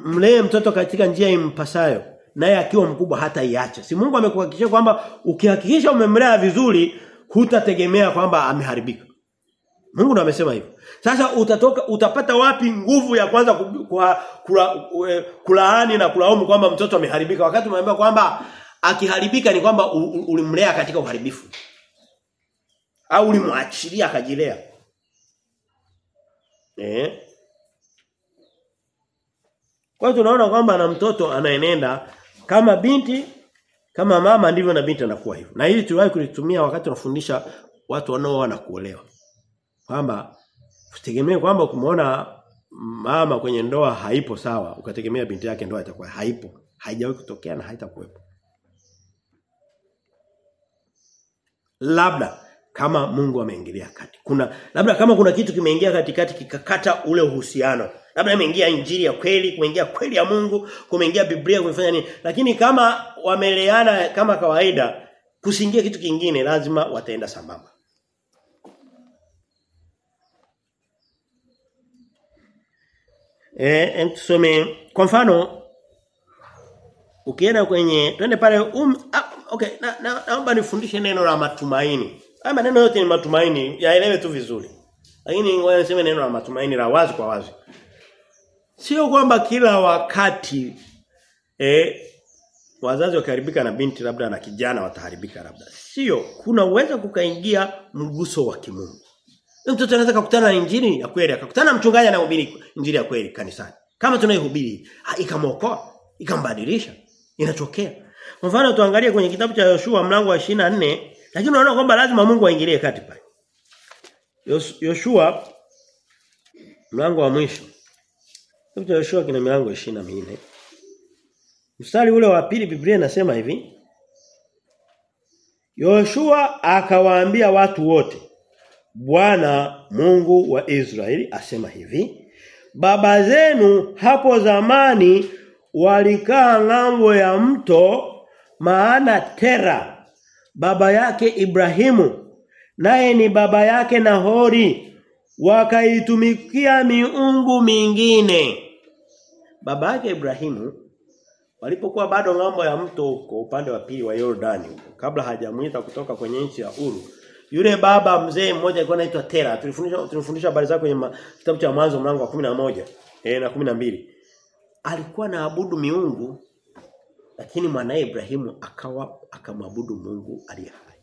mlee mtoto katika njia impasayo naye akiwa mkubwa hata iacha. Si Mungu amekuhakikishia kwamba ukihakikisha umemlea vizuri hutategemea kwamba ameharibika. Mungu ndo amesema hivyo. Sasa utatoka utapata wapi nguvu ya kwanza kula, kula, kulaani na kulaumu kwamba mtoto ameharibika wakati umeambiwa kwamba akiharibika ni kwamba ulimlea katika uharibifu au ulimwachilia akajilea eh kwa tunaona kwamba na mtoto anaenenda kama binti kama mama ndivyo na binti anakuwa hivyo na hili tuliwahi kulitumia wakati tunafundisha watu wanaooa na kuolewa kwamba usitegemee kwamba ukimwona mama kwenye ndoa haipo sawa ukategemea binti yake ndoa itakuwa haipo haijawahi kutokea na haitakuwepo labda kama Mungu ameingilia kati. Kuna labda kama kuna kitu kimeingia katikati kikakata ule uhusiano. Labda imeingia injili ya kweli, kumeingia kweli ya Mungu, kumeingia Biblia kumefanya nini. Lakini kama wameleana kama kawaida, kusingia kitu kingine lazima wataenda sambamba. Eh, tusome kwa mfano ukienda kwenye twende pale um, ah, okay na, na, naomba nifundishe neno la matumaini. Haya maneno yote ni matumaini, yaelewe tu vizuri. Lakini ngoja niseme neno la matumaini la wazi kwa wazi. Sio kwamba kila wakati eh wazazi wakiharibika na binti labda na kijana wataharibika labda. Sio, kuna uwezo kukaingia mguso wa kimungu. Mtoto anaweza kukutana na injili ya kweli, akakutana na mchungaji anayehubiri injili ya kweli kanisani. Kama tunaihubiri, ikamokoa, ikambadilisha. Inatokea. Kwa mfano tuangalie kwenye kitabu cha Yoshua mlango wa 24, lakini unaona kwamba lazima Mungu aingilie kati pale. Yoshua mlango wa mwisho. Kitabu cha Yoshua kina milango 24. Mstari ule wa pili Biblia inasema hivi. Yoshua akawaambia watu wote Bwana Mungu wa Israeli asema hivi Baba zenu hapo zamani walikaa ng'ambo ya mto maana Tera baba yake Ibrahimu naye ni baba yake Nahori wakaitumikia miungu mingine baba yake Ibrahimu walipokuwa bado ng'ambo ya mto kwa upande wa pili wa Yordani kabla hajamuita kutoka kwenye nchi ya Uru yule baba mzee mmoja alikuwa anaitwa Tera tulifundisha tulifundisha habari zake kwenye kitabu cha mwanzo mlango wa 11 eh na 12 alikuwa naabudu miungu lakini mwanae Ibrahimu akawa akamwabudu Mungu aliye hai.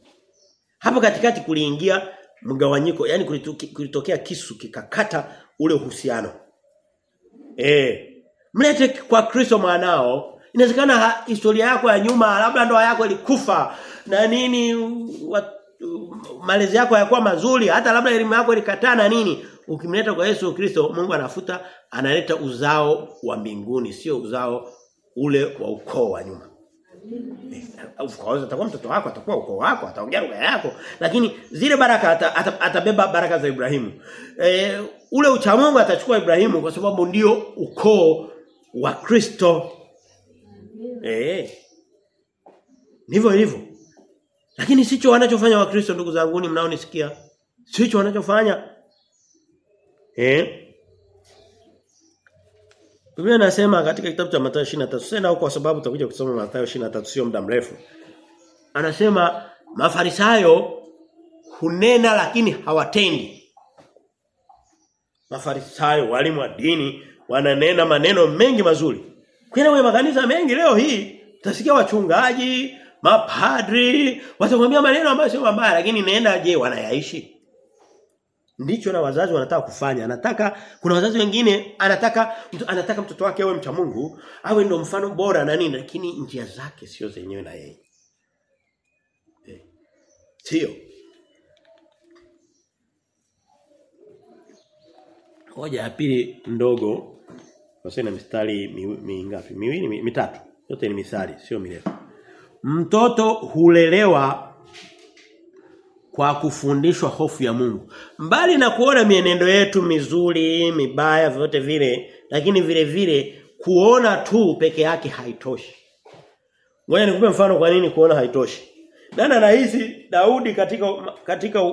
Hapo katikati kuliingia mgawanyiko, yani kulitokea kisu kikakata ule uhusiano. Eh, mlete kwa Kristo mwanao. Inawezekana historia yako ya nyuma labda ndoa yako ilikufa na nini malezi yako hayakuwa mazuri hata labda elimu yako ilikataa na nini ukimleta kwa Yesu Kristo Mungu anafuta analeta uzao wa mbinguni sio uzao ule wa ukoo wa nyuma. Eh, of course atakuwa mtoto wako atakuwa ukoo wako ataongea lugha yako lakini zile baraka ata, ata, atabeba baraka za Ibrahimu. E, ule uchamungu atachukua Ibrahimu kwa sababu ndio ukoo wa Kristo. Eh. Ndivyo ilivyo. Lakini sicho wanachofanya wakristo ndugu zanguni mnaonisikia. Sicho wanachofanya. Eh? Biblia inasema katika kitabu cha Mathayo 23 sasa kwa sababu tutakuja kusoma Mathayo 23 sio muda mrefu. Anasema Mafarisayo hunena lakini hawatendi. Mafarisayo walimu wa dini wananena maneno mengi mazuri. Kwenye makanisa mengi leo hii utasikia wachungaji, mapadri, watakwambia maneno ambayo sio mabaya lakini nenda je wanayaishi? Ndicho na wazazi wanataka kufanya. Anataka kuna wazazi wengine anataka mtu, anataka mtoto wake awe mcha Mungu, awe ndo mfano bora na nini lakini njia zake sio zenyewe na yeye. Eh. Sio. Hoja ya pili ndogo na mistari mingapi? Mi, miwili mi, mitatu. Yote ni misali, sio mirefu. Mtoto hulelewa kwa kufundishwa hofu ya Mungu. Mbali na kuona mienendo yetu mizuri, mibaya vyote vile, lakini vile vile kuona tu peke yake haitoshi. Ngoja nikupe mfano kwa nini kuona haitoshi. Nani anahisi Daudi katika katika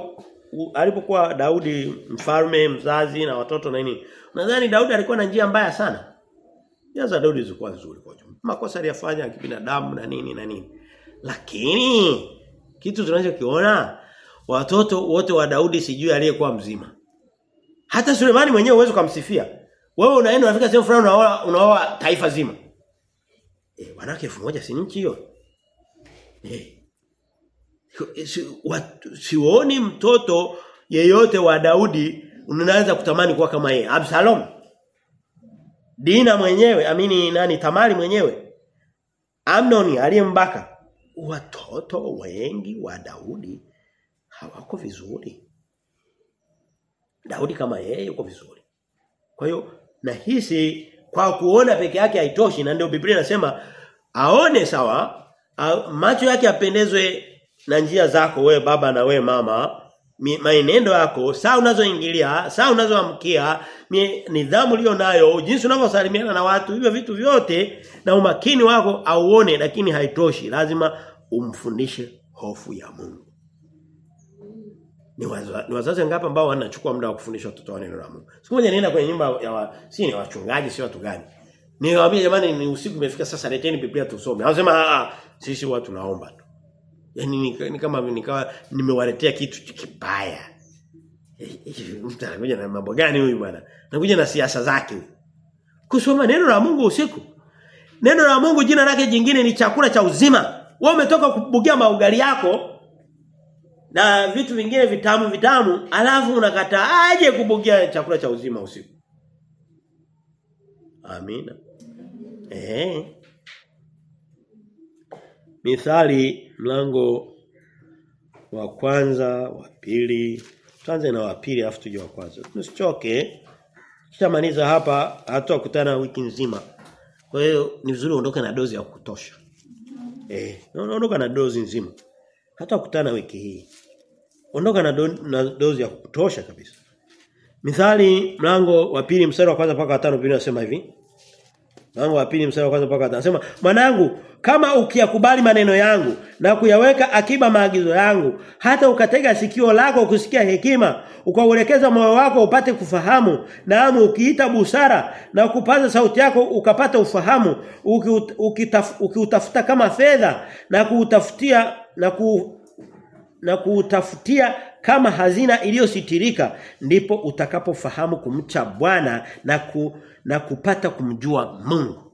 alipokuwa Daudi mfalme, mzazi na watoto na nini? Nadhani Daudi alikuwa na njia mbaya sana. Njia za Daudi zilikuwa nzuri kwa jumla. Makosa aliyofanya kibinadamu na nini na nini. Lakini kitu tunachokiona watoto wote wa Daudi sijui aliyekuwa mzima. Hata Sulemani mwenyewe uwezo kumsifia. Wewe unaenda unafika sehemu fulani unaoa unaoa taifa zima. Eh wanawake 1000 si nchi hiyo. Eh. Sioni mtoto yeyote wa Daudi unaanza kutamani kuwa kama yeye. Absalom. Dina mwenyewe, amini nani Tamari mwenyewe. Amnoni aliyembaka. Watoto wengi wa Daudi hawako vizuri. Daudi kama yeye yuko vizuri. Kwa hiyo nahisi kwa kuona peke yake haitoshi na ndio Biblia inasema aone sawa macho yake yapendezwe na njia zako we baba na we mama maenendo yako saa unazoingilia saa unazoamkia nidhamu ulio nayo jinsi unavyosalimiana na watu hivyo vitu vyote na umakini wako auone lakini haitoshi lazima umfundishe hofu ya Mungu ni wazazi, ni ngapi ambao wanachukua muda wa kufundisha watoto wao neno la Mungu. Siku moja nienda kwenye nyumba ya wa, si ni wachungaji si watu gani. Niwaambia jamani ni usiku umefika sasa leteni Biblia tusome. Anasema ah sisi watu tunaomba tu. Yaani ni, ni kama nikawa nimewaletea kitu kibaya. Mtu anakuja na mambo gani huyu bwana? Anakuja na siasa zake. Kusoma neno la Mungu usiku. Neno la Mungu jina lake jingine ni chakula cha uzima. Wewe umetoka kubugia maugali yako na vitu vingine vitamu vitamu alafu unakataa aje kubugia chakula cha uzima usiku. Amina. Eh. Mithali mlango wa kwanza, wa pili, tuanze na wa pili afu tuje wa kwanza. Tusichoke. Kishamaliza hapa hatutakutana wiki nzima. Kwa hiyo ni vizuri uondoke na dozi ya kutosha. Eh, unaondoka na dozi nzima. Hata kukutana wiki hii. Ondoka na, do, na dozi ya kutosha kabisa. Mithali mlango wa pili mstari wa kwanza mpaka watano Biblia inasema hivi. Mlango wa pili mstari wa kwanza mpaka. Anasema, "Mwanangu, kama ukiyakubali maneno yangu na kuyaweka akiba maagizo yangu, hata ukatega sikio lako kusikia hekima, ukauelekeza moyo wako upate kufahamu, naamu ukiita busara na kupaza sauti yako ukapata ufahamu, ukiutafuta kama fedha na kuutafutia na ku na kuutafutia kama hazina iliyositirika ndipo utakapofahamu kumcha Bwana na ku, na kupata kumjua Mungu.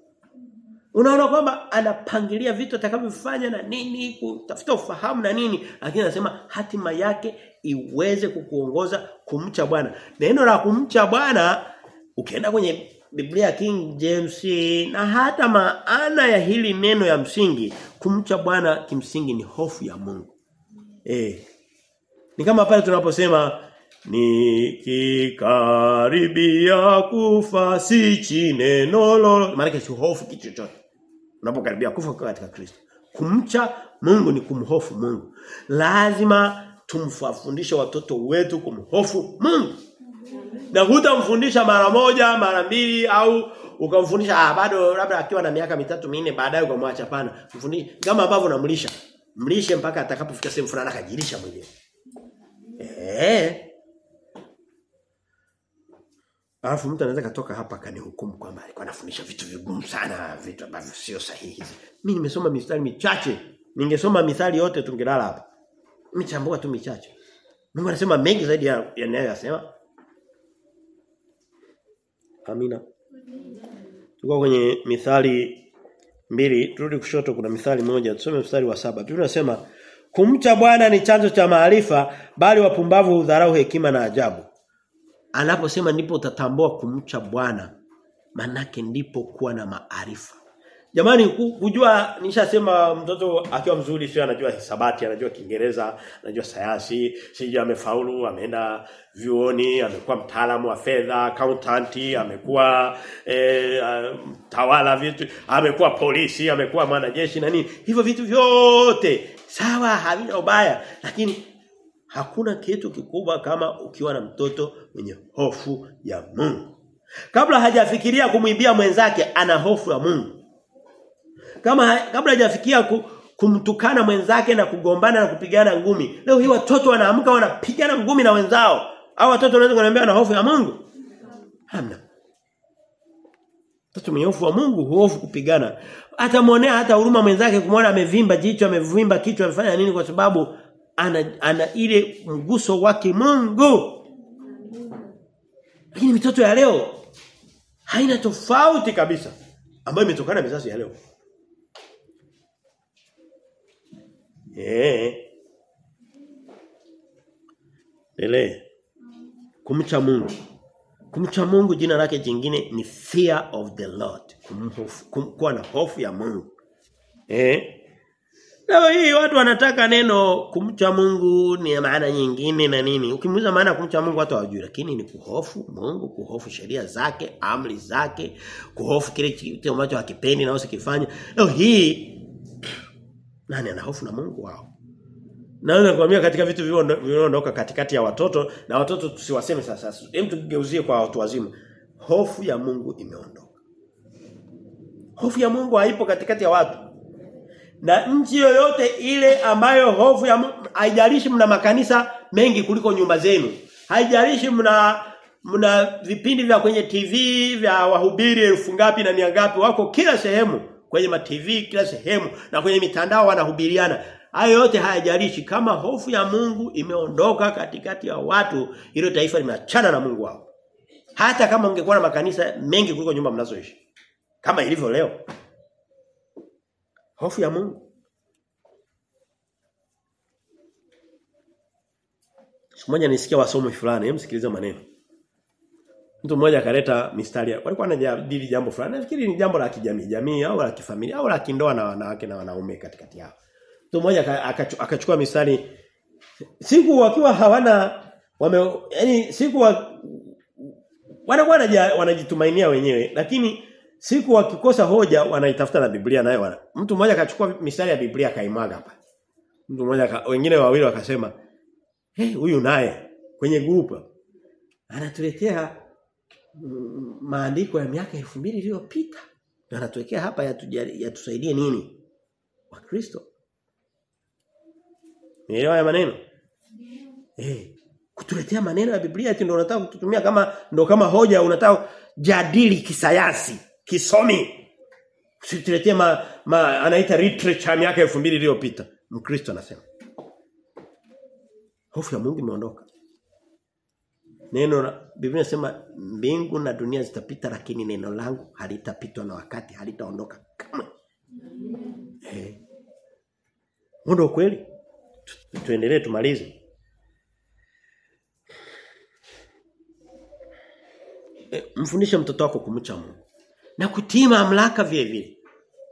Unaona kwamba anapangilia vitu atakavyofanya na nini, kutafuta ufahamu na nini, lakini anasema hatima yake iweze kukuongoza kumcha Bwana. Neno la kumcha Bwana ukienda kwenye Biblia King James na hata maana ya hili neno ya msingi kumcha Bwana kimsingi ni hofu ya Mungu. Eh. Ni kama pale tunaposema nikikaribia kufa si neno nolo Maana si hofu kitu chochote. Unapokaribia kufa katika Kristo. Kumcha Mungu ni kumhofu Mungu. Lazima tumfundishe watoto wetu kumhofu Mungu. Na hutamfundisha mara moja, mara mbili au ukamfundisha ah, bado labda akiwa na miaka mitatu minne baadaye ukamwacha pana. Mfundishe kama ambavyo unamlisha. Mlishe mpaka atakapofika sehemu fulani akajilisha mwenyewe. Eh. Alafu mtu anaweza katoka hapa akanihukumu kwamba alikuwa anafundisha vitu vigumu sana, vitu ambavyo sio sahihi. Mimi nimesoma mistari michache. Ningesoma mithali yote tungelala hapa. Michambua tu michache. Mungu anasema mengi zaidi ya yanayoyasema. Amina. Tuko kwenye mithali mbili, turudi kushoto kuna mithali moja, tusome mstari wa saba. Biblia inasema kumcha Bwana ni chanzo cha maarifa, bali wapumbavu hudharau hekima na ajabu. Anaposema ndipo utatambua kumcha Bwana, manake ndipo kuwa na maarifa. Jamani kujua nishasema mtoto akiwa mzuri sio anajua hisabati, anajua Kiingereza, anajua sayansi, sijui amefaulu, ameenda vyuoni, amekuwa mtaalamu wa fedha, accountant, amekuwa e, tawala vitu, amekuwa polisi, amekuwa mwanajeshi na nini. Hivyo vitu vyote sawa havina ubaya, lakini hakuna kitu kikubwa kama ukiwa na mtoto mwenye hofu ya Mungu. Kabla hajafikiria kumwibia mwenzake ana hofu ya Mungu. Kama kabla hajafikia ku, kumtukana mwenzake na kugombana na kupigana ngumi. Leo hii watoto wanaamka wanapigana ngumi na wenzao. Au watoto wanaweza kuniambia na hofu ya Mungu? Hamna. Mtoto mwenye hofu wa Mungu huofu kupigana. Atamwonea hata huruma mwenzake kumwona amevimba jicho, amevimba kichwa, amefanya nini kwa sababu ana, ana ile mguso wake Mungu. Lakini mitoto ya leo haina tofauti kabisa ambayo imetokana na mizazi ya leo. Eh. Lele. Kumcha Mungu. Kumcha Mungu jina lake jingine ni fear of the Lord. Kumhofu, kum, kuwa na hofu ya Mungu. Eh. Leo hii watu wanataka neno kumcha Mungu ni maana nyingine na nini. Ukimuuliza maana kumcha Mungu watu hawajui lakini ni kuhofu Mungu, kuhofu sheria zake, amri zake, kuhofu kile kitu ambacho hakipendi na usikifanye. Leo hii [CLEARS THROAT] nani ana hofu na Mungu wao? Naweza kuambia katika vitu vinaondoka katikati ya watoto na watoto tusiwaseme sasa. Hem tugeuzie kwa watu wazima. Hofu ya Mungu imeondoka. Hofu ya Mungu haipo katikati ya watu. Na nchi yoyote ile ambayo hofu ya haijalishi mna makanisa mengi kuliko nyumba zenu. Haijalishi mna mna vipindi vya kwenye TV vya wahubiri elfu ngapi na mia ngapi wako kila sehemu kwenye ma TV kila sehemu na kwenye mitandao wanahubiriana. Hayo yote hayajalishi kama hofu ya Mungu imeondoka katikati ya watu, hilo taifa limeachana na Mungu wao. Hata kama ungekuwa na makanisa mengi kuliko nyumba mnazoishi. Kama ilivyo leo. Hofu ya Mungu. Siku moja nisikia wasomi fulani, hebu sikiliza maneno. Mtu mmoja akaleta mistari. Walikuwa wanajadili jambo fulani. Nafikiri ni jambo la kijamii, jamii au la kifamilia au la kindoa na wanawake na wanaume katikati yao. Mtu mmoja akachukua mistari siku wakiwa hawana wame yani siku wa, wanakuwa wanajitumainia wenyewe lakini siku wakikosa hoja wanaitafuta na Biblia nayo wana. Mtu mmoja akachukua mistari ya Biblia akaimwaga hapa. Mtu mmoja wengine wawili wakasema, "Eh, hey, huyu naye kwenye grupu anatuletea maandiko ya miaka 2000 iliyopita. Na anatuwekea hapa yatusaidie ya nini? Wa Kristo. Nielewa ya maneno? Eh, hey, kutuletea maneno ya Biblia ati ndio unataka kututumia kama ndo kama hoja unataka jadili kisayansi, kisomi. Usituletee ma, ma anaita literature miaka 2000 iliyopita. Mkristo anasema. Hofu ya Mungu imeondoka. Neno Biblia inasema mbingu na dunia zitapita lakini neno langu halitapitwa na wakati halitaondoka kama. Eh. Ndio kweli. Tu, tuendelee tumalize. E, mfundishe mtoto wako kumcha Mungu. Na kutii mamlaka vile vile.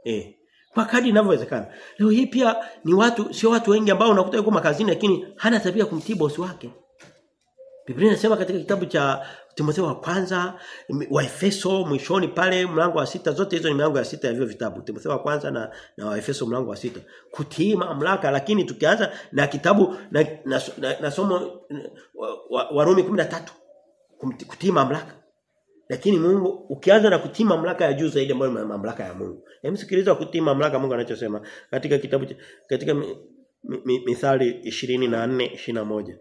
Eh. Kwa kadri inavyowezekana. Leo hii pia ni watu sio watu wengi ambao unakuta yuko makazini lakini hana tabia kumtii bosi wake. Biblia inasema katika kitabu cha Timotheo wa kwanza, wa Efeso mwishoni pale mlango wa sita zote hizo ni mlango ya sita ya hivyo vitabu. Timotheo wa kwanza na na wa Efeso mlango wa sita. Kutii mamlaka lakini tukianza na kitabu na na, na, na somo Warumi wa, wa 13 kutii mamlaka. Lakini Mungu ukianza na kutii mamlaka ya juu zaidi ambayo mamlaka ya Mungu. Hebu sikiliza kutii mamlaka Mungu anachosema katika kitabu katika mi, mi, Mithali 24 21.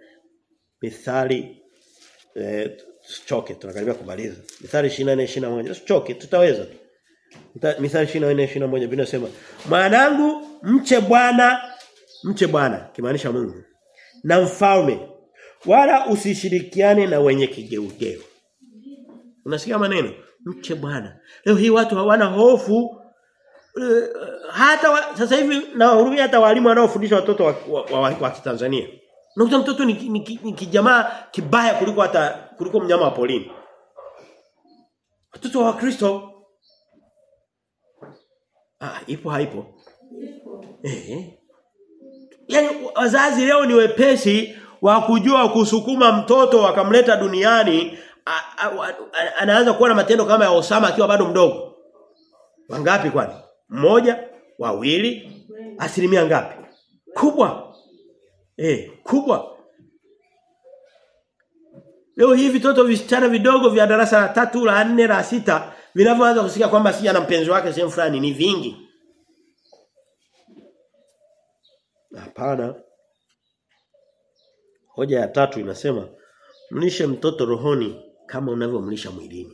Mithali eh choke tunakaribia kumaliza. Mithali 24 21. Choke tutaweza. Mithali 24 21 binasema "Mwanangu mche Bwana, mche Bwana," kimaanisha Mungu. Na mfalme, wala usishirikiane na wenye kigeugeu. Unasikia maneno? Mche Bwana. Leo hii watu hawana hofu uh, hata wa, sasa hivi na hurumia hata walimu wanaofundisha watoto wa, wa, wa, wa, wa Tanzania. Unakuta mtoto ni, ni, ni, ni kijamaa kibaya kuliko hata kuliko mnyama wa polini. Watoto wa Kristo Ah, ipo haipo? Eh. Yaani wazazi leo ni wepesi wa kujua kusukuma mtoto akamleta duniani anaanza kuwa na matendo kama ya Osama akiwa bado mdogo. Wangapi kwani? Mmoja, wawili, asilimia ngapi? Kubwa. Eh, kubwa. Leo hii vitoto visichana vidogo vya darasa la tatu, la nne, la sita vinavyoanza kusikia kwamba si ana mpenzi wake sehemu fulani ni vingi. Hapana. Hoja ya tatu inasema mlishe mtoto rohoni kama unavyomlisha mwilini.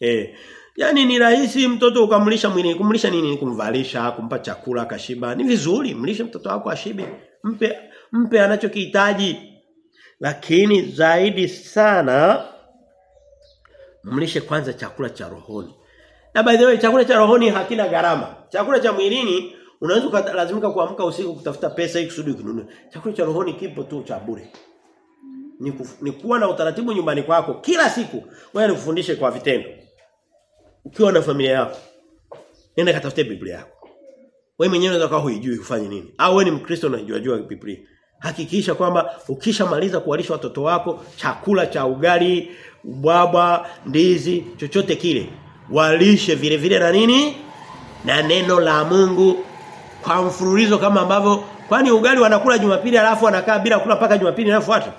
Eh, yani ni rahisi mtoto ukamlisha mwilini. Kumlisha nini? Kumvalisha, kumpa chakula kashiba. Ni vizuri mlishe mtoto wako ashibe. Mpe mpe anachokihitaji. Lakini zaidi sana mlishe kwanza chakula cha rohoni. Na by the way chakula cha rohoni hakina gharama. Chakula cha mwilini unaweza lazimika kuamka usiku kutafuta pesa ili kusudi kununua. Chakula cha rohoni kipo tu cha bure. Ni, kufu, ni kuwa na utaratibu nyumbani kwako kila siku. Wewe nikufundishe kwa vitendo. Ukiwa na familia yako. Nenda katafute Biblia yako. Wewe mwenyewe unaweza kuwa huijui ufanye nini. Au wewe ni Mkristo unajua jua Biblia. Hakikisha kwamba ukishamaliza kuwalisha watoto wako chakula cha ugali, ubwabwa, ndizi, chochote kile, walishe vile vile na nini? Na neno la Mungu kwa mfululizo kama ambavyo kwani ugali wanakula Jumapili alafu wanakaa bila kula paka Jumapili inayofuata.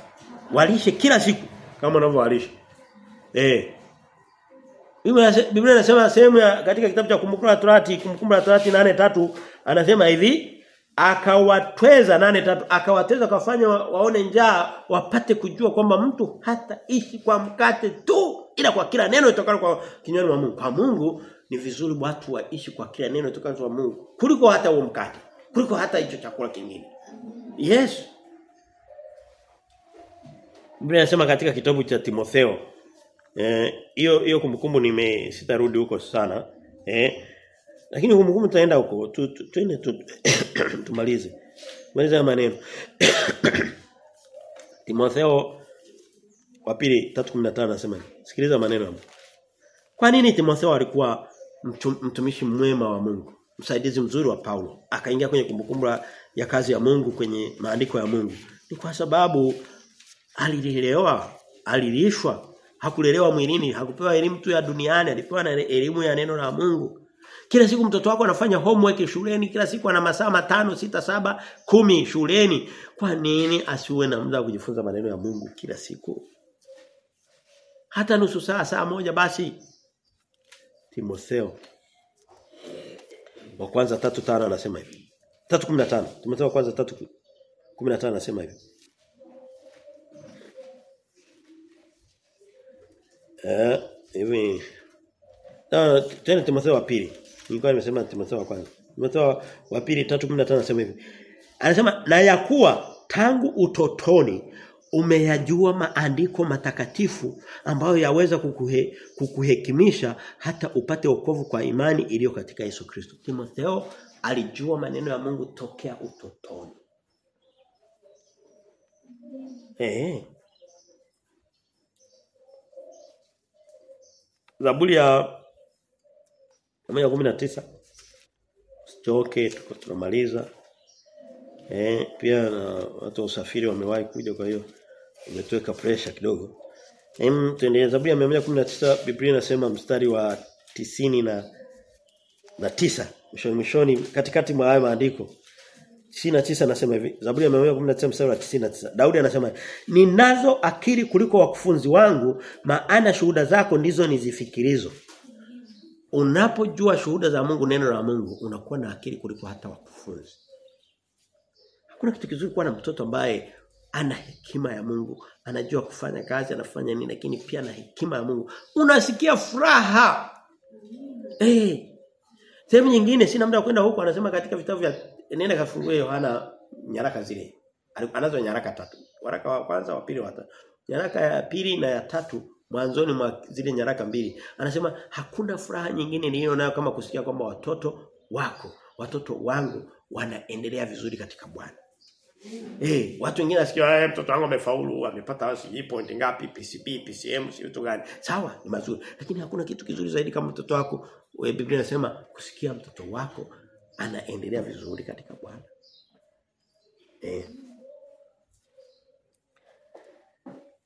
Walishe kila siku kama wanavyowalisha. Eh. Biblia inasema sehemu ya katika kitabu cha kumbukumbu la Torati, kumbukumbu la Torati 8:3 anasema hivi akawatweza nane tatu akawateza kafanya waone njaa wapate kujua kwamba mtu hata ishi kwa mkate tu ila kwa kila neno litokalo kwa kinywani mwa Mungu. Kwa Mungu ni vizuri watu waishi kwa kila neno litokalo kwa Mungu kuliko hata huo mkate, kuliko hata hicho chakula kingine. Yes. Biblia inasema katika kitabu cha Timotheo eh hiyo hiyo kumbukumbu nime sitarudi huko sana. Eh lakini kumbukumbu tutaenda huko Tuende tu, tu, tu, [COUGHS] tumalize. Maliza maneno. [COUGHS] Timotheo wa pili 3:15 anasema sikiliza maneno hapo. Kwa nini Timotheo alikuwa mtumishi mwema wa Mungu? Msaidizi mzuri wa Paulo. Akaingia kwenye kumbukumbu ya kazi ya Mungu kwenye maandiko ya Mungu. Ni kwa sababu alilelewa, alilishwa, hakulelewa mwilini, hakupewa elimu tu ya duniani, alipewa na elimu ya neno la Mungu. Kila siku mtoto wako anafanya homework shuleni, kila siku ana masaa matano, sita, saba, kumi shuleni. Kwa nini asiwe na muda kujifunza maneno ya Mungu kila siku? Hata nusu saa, saa moja basi. Timotheo wa kwanza 3:5 anasema hivi. 3:15. Timotheo wa kwanza 3:15 anasema hivi. Eh, hivi. na tena Timotheo wa pili. Nilikuwa nimesema Timotheo wa kwanza. Timotheo wa pili 3:15 anasema hivi. Anasema na ya kuwa tangu utotoni umeyajua maandiko matakatifu ambayo yaweza kukuhe, kukuhekimisha hata upate wokovu kwa imani iliyo katika Yesu Kristo. Timotheo alijua maneno ya Mungu tokea utotoni. Eh. Zaburi ya 119 Usichoke tuko tunamaliza. Eh pia na watu wa usafiri wamewahi kuja kwa hiyo umetweka pressure kidogo. Em tuendelee Zaburi ya 119 Biblia inasema mstari wa tisini na na tisa mwishoni mwishoni katikati mwa haya maandiko 99 anasema hivi Zaburi ya 119 mstari wa 99 Daudi anasema ninazo akili kuliko wakufunzi wangu maana shuhuda zako ndizo nizifikirizo Unapojua shuhuda za Mungu neno la Mungu unakuwa na akili kuliko hata wakufunzi Hakuna kitu kizuri kuwa na mtoto ambaye ana hekima ya Mungu, anajua kufanya kazi, anafanya nini lakini pia ana hekima ya Mungu. Unasikia furaha. Eh. Hey. Sehemu nyingine sina muda kwenda huko anasema katika vitabu vya nenda kafungue Yohana nyaraka zile. Anazo nyaraka tatu. Waraka wa kwanza, wa pili, wa tatu. Nyaraka ya pili na ya tatu mwanzoni mwa zile nyaraka mbili. Anasema hakuna furaha nyingine niliyo nayo kama kusikia kwamba watoto wako, watoto wangu wanaendelea vizuri katika Bwana. Eh, watu wengine nasikia eh, mtoto wangu amefaulu, amepata sijui point ngapi, PCB, PCM, si vitu gani. Sawa, ni mazuri. Lakini hakuna kitu kizuri zaidi kama mtoto wako. Biblia inasema kusikia mtoto wako anaendelea vizuri katika Bwana. Eh.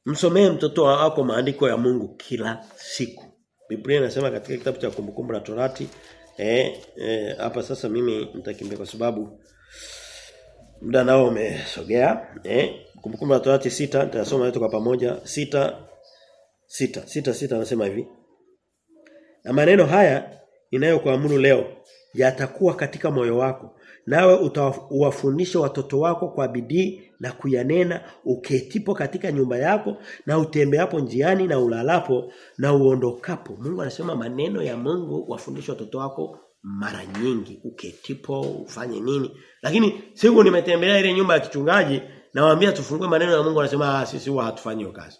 Msomee mtoto wako maandiko ya Mungu kila siku. Biblia inasema katika kitabu cha kumbukumbu la Torati eh hapa eh, hapa sasa mimi nitakimbia kwa sababu muda nao umesogea eh kumbukumbu la Torati sita nitasoma yote kwa pamoja sita sita sita sita anasema hivi na maneno haya ninayokuamuru leo yatakuwa katika moyo wako. Nawe utawafundisha watoto wako kwa bidii na kuyanena uketipo katika nyumba yako na utembeapo njiani na ulalapo na uondokapo. Mungu anasema maneno ya Mungu wafundishe watoto wako mara nyingi. Uketipo ufanye nini? Lakini siku nimetembelea ile nyumba ya kichungaji nawaambia tufungue maneno ya Mungu anasema ah, sisi huwa hatufanyi kazi.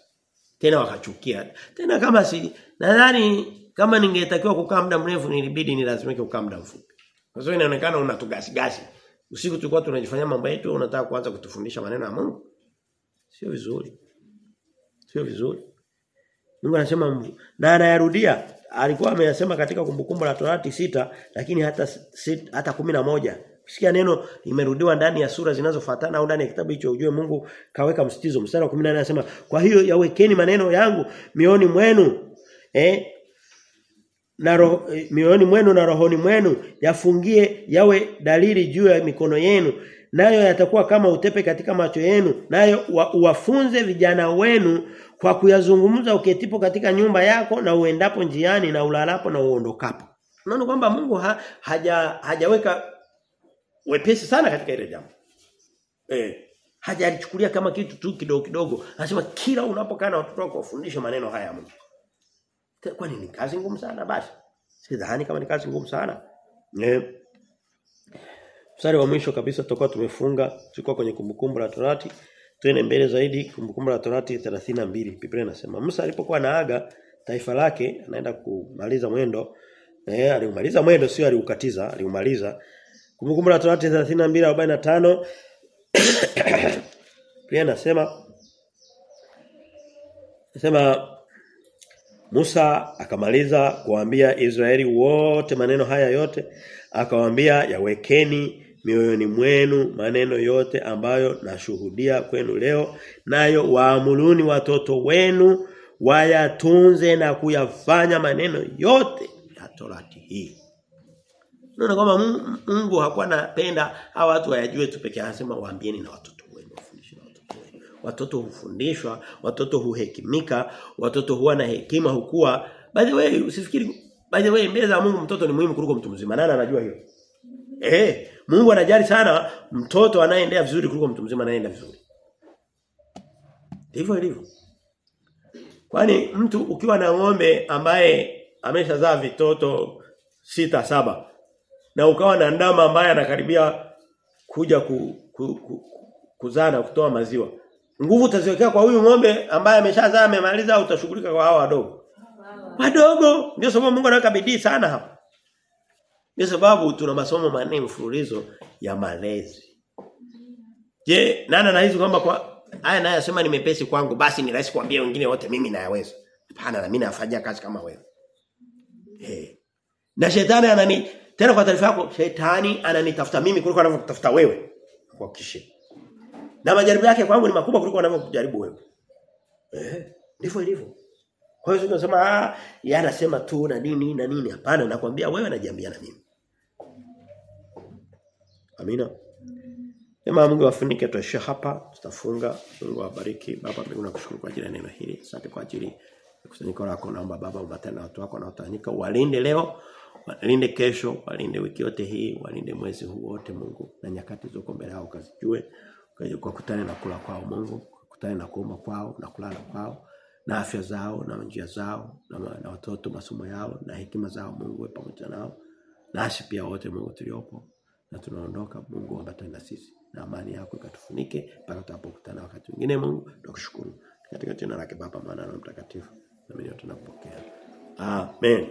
Tena wakachukia. Tena kama si nadhani kama ningetakiwa kukaa muda mrefu nilibidi nilazimike kukaa muda mfupi kwa sababu inaonekana unatugasigasi usiku tulikuwa tunajifanyia mambo yetu unataka kuanza kutufundisha maneno ya Mungu sio vizuri sio vizuri Mungu anasema na anayarudia alikuwa ameyasema katika kumbukumbu la Torati sita lakini hata sit, hata kumi na moja Sikia neno limerudiwa ndani ya sura zinazofuatana au ndani ya kitabu hicho ujue Mungu kaweka msitizo. Mstari wa 18 anasema, "Kwa hiyo yawekeni maneno yangu mioni mwenu." Eh? Na roho, mioyoni mwenu na rohoni mwenu yafungie yawe dalili juu ya mikono yenu nayo yatakuwa kama utepe katika macho yenu nayo uwafunze vijana wenu kwa kuyazungumza uketipo katika nyumba yako na uendapo njiani na ulalapo na uondokapo. Unaona kwamba Mungu ha, haja hajaweka wepesi sana katika ile jambo. Eh, hajalichukulia kama kitu tu kidogo kidogo. Anasema kila unapokaa na watoto wako wafundishe maneno haya ya Mungu. Kwani ni kazi ngumu sana basi? Sidhani kama ni kazi ngumu sana. Eh. Mstari wa mwisho kabisa tutakuwa tumefunga tulikuwa kwenye kumbukumbu la Torati. Twende mbele zaidi kumbukumbu la Torati 32. Biblia inasema Musa alipokuwa naaga taifa lake anaenda kumaliza mwendo. Eh, aliumaliza mwendo sio aliukatiza, aliumaliza. Kumbukumbu la Torati 32:45 [COUGHS] Biblia inasema Nasema Musa akamaliza kuambia Israeli wote maneno haya yote akawaambia yawekeni mioyoni mwenu maneno yote ambayo nashuhudia kwenu leo nayo waamuluni watoto wenu wayatunze na kuyafanya maneno yote ya Torati hii. Unaona kwamba Mungu hakuwa anapenda hawa watu wayajue tu pekee anasema waambieni na watoto watoto hufundishwa, watoto huhekimika, watoto huwa na hekima hukua. By the way usifikiri by the way mbele za Mungu mtoto ni muhimu kuliko mtu mzima. Nani anajua hiyo? Eh, Mungu anajali sana mtoto anayeendea vizuri kuliko mtu mzima anayeenda vizuri. Ndivyo ilivyo. Kwani mtu ukiwa na ng'ombe ambaye ameshazaa vitoto sita saba na ukawa na ndama ambaye anakaribia kuja ku, ku, ku, kuzaa na kutoa maziwa. Nguvu utaziwekea kwa huyu ng'ombe ambaye ameshazaa amemaliza utashughulika kwa hao wadogo? Wadogo. Ndio sababu Mungu anaweka bidii sana hapa. Ndio sababu tuna masomo manne mfululizo ya malezi. Je, nani anahisi kwamba kwa haya naye asema ni mepesi kwangu basi ni rahisi kuambia wengine wote mimi nayaweza. Hapana na mimi nafanya kazi kama wewe. Eh. Na shetani anani tena kwa taarifa yako shetani ananitafuta mimi kuliko anavyokutafuta wewe. Kwa kishi. Na majaribu yake kwangu ni makubwa kuliko wanavyokujaribu wewe. Eh, ndivyo ilivyo. Kwa hiyo tunasema ah, yeye anasema tu na nini na nini. Hapana, nakwambia wewe najiambia na mimi. Amina. Ema Mungu afunike tuishie hapa, tutafunga. Mungu awabariki. Baba mbinguni nakushukuru kwa ajili ya neno hili. Asante kwa ajili kusanyiko lako naomba Baba ubatane na watu wako na utanyika. Walinde leo, walinde kesho, walinde wiki yote hii, walinde mwezi huu wote Mungu na nyakati zoko mbele yao ukazijue. Ukakutane na kula kwao Mungu, kutane na kuomba kwao na kulala kwao na afya zao na njia zao na, na watoto masomo yao na hekima zao Mungu wewe pamoja nao. Nasi pia wote Mungu tuliopo na tunaondoka Mungu ambatane na sisi na amani yako ikatufunike mpaka tutakapokutana wakati mwingine Mungu tunakushukuru katika jina lake Baba maana na Mtakatifu Na mimi tunapokea. Amen.